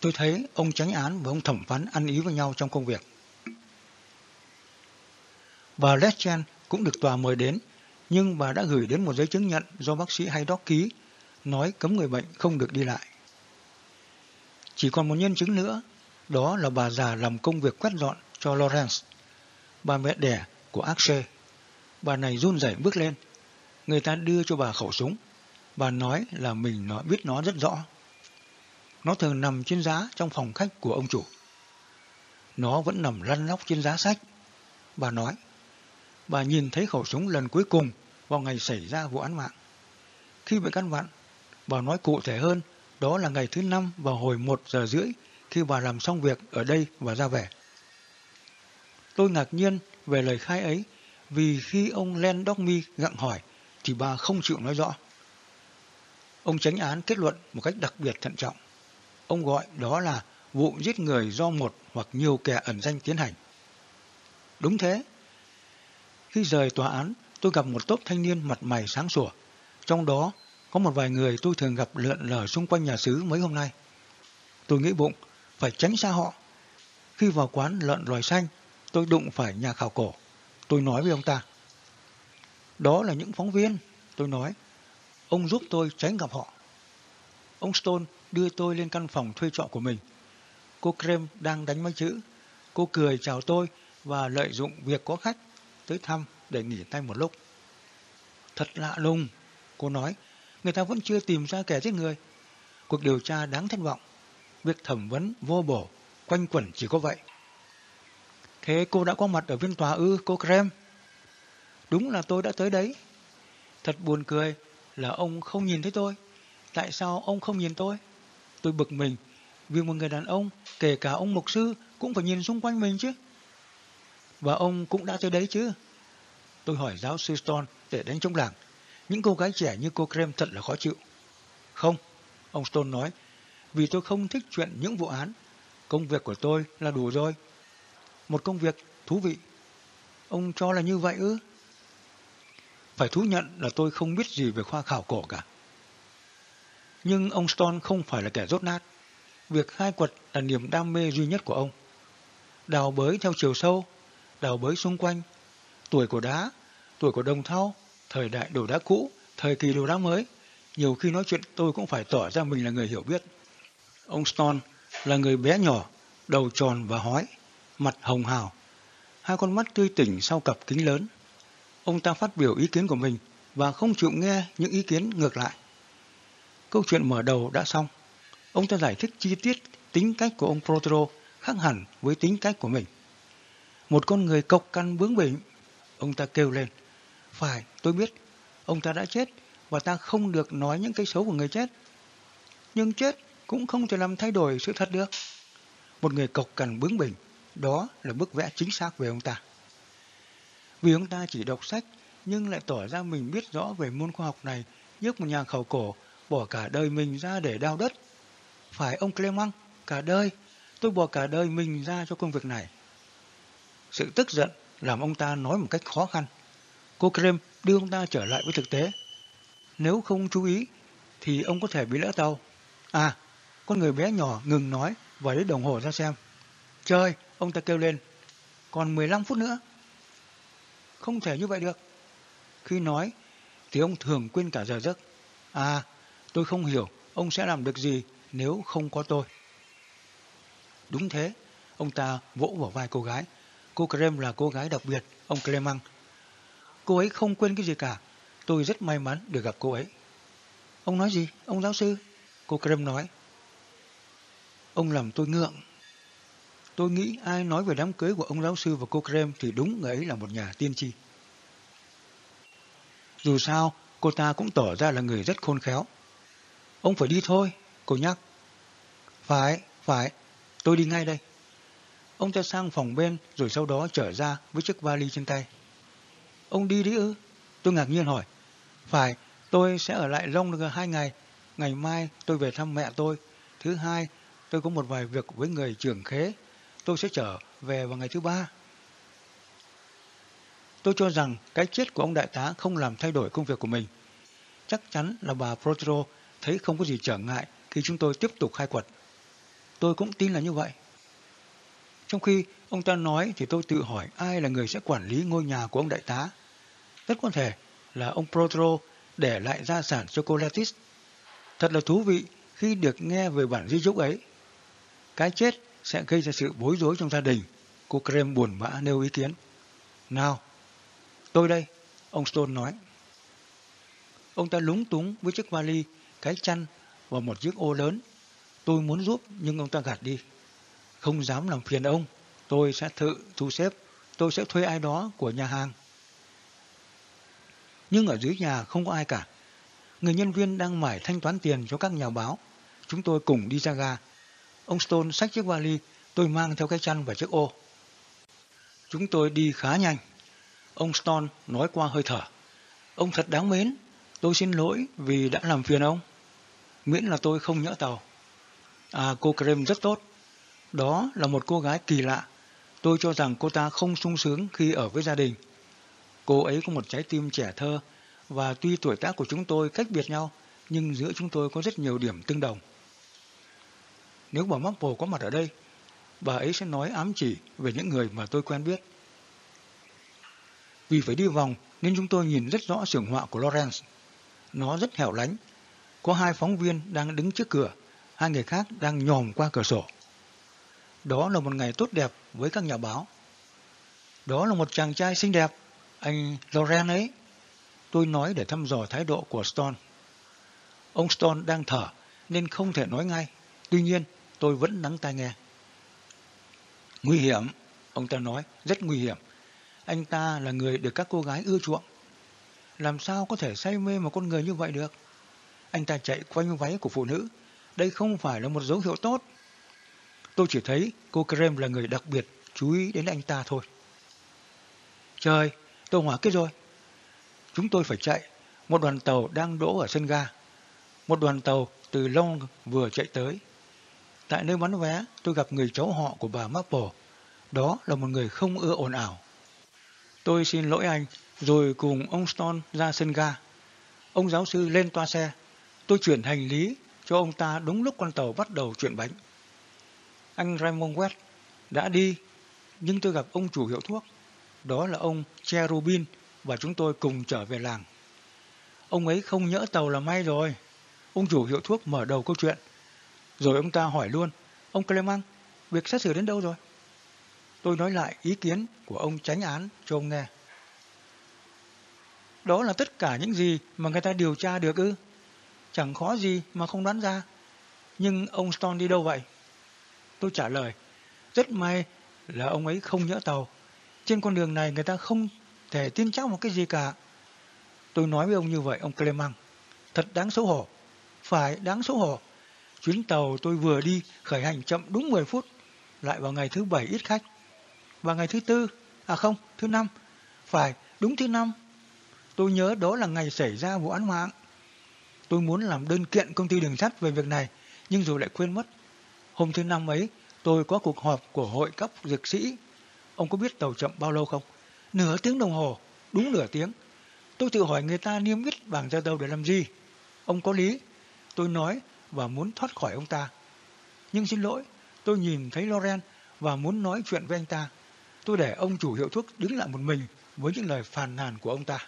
Speaker 1: Tôi thấy ông tránh án và ông thẩm phán ăn ý với nhau trong công việc. Bà Letchen cũng được tòa mời đến, nhưng bà đã gửi đến một giấy chứng nhận do bác sĩ Haydock ký, nói cấm người bệnh không được đi lại. Chỉ còn một nhân chứng nữa, đó là bà già làm công việc quét dọn cho Lawrence, bà mẹ đẻ của Akshay. Bà này run rẩy bước lên. Người ta đưa cho bà khẩu súng. Bà nói là mình nó biết nó rất rõ. Nó thường nằm trên giá trong phòng khách của ông chủ. Nó vẫn nằm lăn lóc trên giá sách. Bà nói, bà nhìn thấy khẩu súng lần cuối cùng vào ngày xảy ra vụ án mạng. Khi bị căn vặn, bà nói cụ thể hơn, đó là ngày thứ năm vào hồi một giờ rưỡi khi bà làm xong việc ở đây và ra về. Tôi ngạc nhiên về lời khai ấy vì khi ông Len Dogmi gặng hỏi thì bà không chịu nói rõ. Ông tránh án kết luận một cách đặc biệt thận trọng. Ông gọi đó là vụ giết người do một hoặc nhiều kẻ ẩn danh tiến hành. Đúng thế. Khi rời tòa án, tôi gặp một tốp thanh niên mặt mày sáng sủa. Trong đó có một vài người tôi thường gặp lượn lờ xung quanh nhà xứ mấy hôm nay. Tôi nghĩ bụng, phải tránh xa họ. Khi vào quán lợn loài xanh, tôi đụng phải nhà khảo cổ. Tôi nói với ông ta. Đó là những phóng viên, tôi nói. Ông giúp tôi tránh gặp họ. Ông Stone đưa tôi lên căn phòng thuê trọ của mình. Cô Krem đang đánh mấy chữ. Cô cười chào tôi và lợi dụng việc có khách tới thăm để nghỉ tay một lúc. Thật lạ lùng, cô nói, người ta vẫn chưa tìm ra kẻ giết người. Cuộc điều tra đáng thất vọng. Việc thẩm vấn vô bổ, quanh quẩn chỉ có vậy. Thế cô đã có mặt ở viên tòa ư, cô Krem? Đúng là tôi đã tới đấy. Thật buồn cười là ông không nhìn thấy tôi. Tại sao ông không nhìn tôi? Tôi bực mình vì một người đàn ông, kể cả ông mục sư, cũng phải nhìn xung quanh mình chứ. Và ông cũng đã tới đấy chứ. Tôi hỏi giáo sư Stone để đánh chống làng. Những cô gái trẻ như cô Krem thật là khó chịu. Không, ông Stone nói, vì tôi không thích chuyện những vụ án. Công việc của tôi là đủ rồi. Một công việc thú vị. Ông cho là như vậy ư? Phải thú nhận là tôi không biết gì về khoa khảo cổ cả. Nhưng ông Stone không phải là kẻ rốt nát. Việc khai quật là niềm đam mê duy nhất của ông. Đào bới theo chiều sâu, đào bới xung quanh, tuổi của đá, tuổi của đồng thau, thời đại đồ đá cũ, thời kỳ đồ đá mới. Nhiều khi nói chuyện tôi cũng phải tỏ ra mình là người hiểu biết. Ông Stone là người bé nhỏ, đầu tròn và hói, mặt hồng hào, hai con mắt tươi tỉnh sau cặp kính lớn. Ông ta phát biểu ý kiến của mình và không chịu nghe những ý kiến ngược lại. Câu chuyện mở đầu đã xong. Ông ta giải thích chi tiết tính cách của ông Protero khác hẳn với tính cách của mình. Một con người cộc căn bướng bỉnh, ông ta kêu lên. Phải, tôi biết, ông ta đã chết và ta không được nói những cái xấu của người chết. Nhưng chết cũng không thể làm thay đổi sự thật được. Một người cộc cằn bướng bỉnh, đó là bức vẽ chính xác về ông ta. Vì ông ta chỉ đọc sách nhưng lại tỏ ra mình biết rõ về môn khoa học này giúp một nhà khảo cổ bỏ cả đời mình ra để đào đất. Phải ông Clemang cả đời, tôi bỏ cả đời mình ra cho công việc này. Sự tức giận làm ông ta nói một cách khó khăn. Cô Krem đưa ông ta trở lại với thực tế. Nếu không chú ý, thì ông có thể bị lỡ tàu. À, con người bé nhỏ ngừng nói và lấy đồng hồ ra xem. Trời, ông ta kêu lên, còn 15 phút nữa. Không thể như vậy được. Khi nói, thì ông thường quên cả giờ giấc. À, tôi không hiểu ông sẽ làm được gì nếu không có tôi. Đúng thế, ông ta vỗ vào vai cô gái. Cô Krem là cô gái đặc biệt, ông Clemang. Cô ấy không quên cái gì cả. Tôi rất may mắn được gặp cô ấy. Ông nói gì, ông giáo sư? Cô Krem nói. Ông làm tôi ngượng. Tôi nghĩ ai nói về đám cưới của ông giáo sư và cô Krem thì đúng người ấy là một nhà tiên tri. Dù sao, cô ta cũng tỏ ra là người rất khôn khéo. Ông phải đi thôi, cô nhắc. Phải, phải, tôi đi ngay đây. Ông ta sang phòng bên rồi sau đó trở ra với chiếc vali trên tay. Ông đi đi ư? Tôi ngạc nhiên hỏi. Phải, tôi sẽ ở lại Long được hai ngày. Ngày mai tôi về thăm mẹ tôi. Thứ hai, tôi có một vài việc với người trưởng khế. Tôi sẽ trở về vào ngày thứ ba. Tôi cho rằng cái chết của ông đại tá không làm thay đổi công việc của mình. Chắc chắn là bà Protero thấy không có gì trở ngại khi chúng tôi tiếp tục khai quật. Tôi cũng tin là như vậy. Trong khi ông ta nói thì tôi tự hỏi ai là người sẽ quản lý ngôi nhà của ông đại tá. Rất có thể là ông Protro để lại gia sản cho cô Letis. Thật là thú vị khi được nghe về bản di chúc ấy. Cái chết sẽ gây ra sự bối rối trong gia đình. Cô Krem buồn bã nêu ý kiến. Nào, tôi đây, ông Stone nói. Ông ta lúng túng với chiếc vali, cái chăn và một chiếc ô lớn. Tôi muốn giúp nhưng ông ta gạt đi. Không dám làm phiền ông, tôi sẽ tự thu xếp, tôi sẽ thuê ai đó của nhà hàng. Nhưng ở dưới nhà không có ai cả. Người nhân viên đang mải thanh toán tiền cho các nhà báo. Chúng tôi cùng đi ra ga. Ông Stone xách chiếc vali, tôi mang theo cái chăn và chiếc ô. Chúng tôi đi khá nhanh. Ông Stone nói qua hơi thở. Ông thật đáng mến, tôi xin lỗi vì đã làm phiền ông. Miễn là tôi không nhỡ tàu. À, cô Krem rất tốt. Đó là một cô gái kỳ lạ. Tôi cho rằng cô ta không sung sướng khi ở với gia đình. Cô ấy có một trái tim trẻ thơ và tuy tuổi tác của chúng tôi cách biệt nhau, nhưng giữa chúng tôi có rất nhiều điểm tương đồng. Nếu bà Marple có mặt ở đây, bà ấy sẽ nói ám chỉ về những người mà tôi quen biết. Vì phải đi vòng nên chúng tôi nhìn rất rõ sưởng họa của Lawrence. Nó rất hẻo lánh. Có hai phóng viên đang đứng trước cửa, hai người khác đang nhòm qua cửa sổ. Đó là một ngày tốt đẹp với các nhà báo. Đó là một chàng trai xinh đẹp, anh Loren ấy. Tôi nói để thăm dò thái độ của Stone. Ông Stone đang thở nên không thể nói ngay. Tuy nhiên, tôi vẫn nắng tai nghe. Nguy hiểm, ông ta nói, rất nguy hiểm. Anh ta là người được các cô gái ưa chuộng. Làm sao có thể say mê một con người như vậy được? Anh ta chạy quanh váy của phụ nữ. Đây không phải là một dấu hiệu tốt. Tôi chỉ thấy cô Krem là người đặc biệt chú ý đến anh ta thôi. Trời, tôi hỏa kết rồi. Chúng tôi phải chạy. Một đoàn tàu đang đỗ ở sân ga. Một đoàn tàu từ Long vừa chạy tới. Tại nơi bán vé, tôi gặp người cháu họ của bà Maple. Đó là một người không ưa ồn ảo Tôi xin lỗi anh, rồi cùng ông Stone ra sân ga. Ông giáo sư lên toa xe. Tôi chuyển hành lý cho ông ta đúng lúc con tàu bắt đầu chuyển bánh anh Raymond West đã đi, nhưng tôi gặp ông chủ hiệu thuốc. Đó là ông Cherubin và chúng tôi cùng trở về làng. Ông ấy không nhỡ tàu là may rồi. Ông chủ hiệu thuốc mở đầu câu chuyện. Rồi ông ta hỏi luôn, ông Clement, việc xét xử đến đâu rồi? Tôi nói lại ý kiến của ông tránh án cho ông nghe. Đó là tất cả những gì mà người ta điều tra được ư. Chẳng khó gì mà không đoán ra. Nhưng ông Stone đi đâu vậy? Tôi trả lời, rất may là ông ấy không nhỡ tàu. Trên con đường này người ta không thể tin chắc một cái gì cả. Tôi nói với ông như vậy, ông Clement. Thật đáng xấu hổ. Phải đáng xấu hổ. Chuyến tàu tôi vừa đi khởi hành chậm đúng 10 phút. Lại vào ngày thứ bảy ít khách. Và ngày thứ tư, à không, thứ năm. Phải, đúng thứ năm. Tôi nhớ đó là ngày xảy ra vụ án mạng. Tôi muốn làm đơn kiện công ty đường sắt về việc này, nhưng rồi lại quên mất. Hôm thứ năm ấy, tôi có cuộc họp của hội cấp dược sĩ. Ông có biết tàu chậm bao lâu không? Nửa tiếng đồng hồ, đúng nửa tiếng. Tôi tự hỏi người ta niêm yết bảng giờ đâu để làm gì? Ông có lý, tôi nói và muốn thoát khỏi ông ta. Nhưng xin lỗi, tôi nhìn thấy Loren và muốn nói chuyện với anh ta. Tôi để ông chủ hiệu thuốc đứng lại một mình với những lời phàn nàn của ông ta.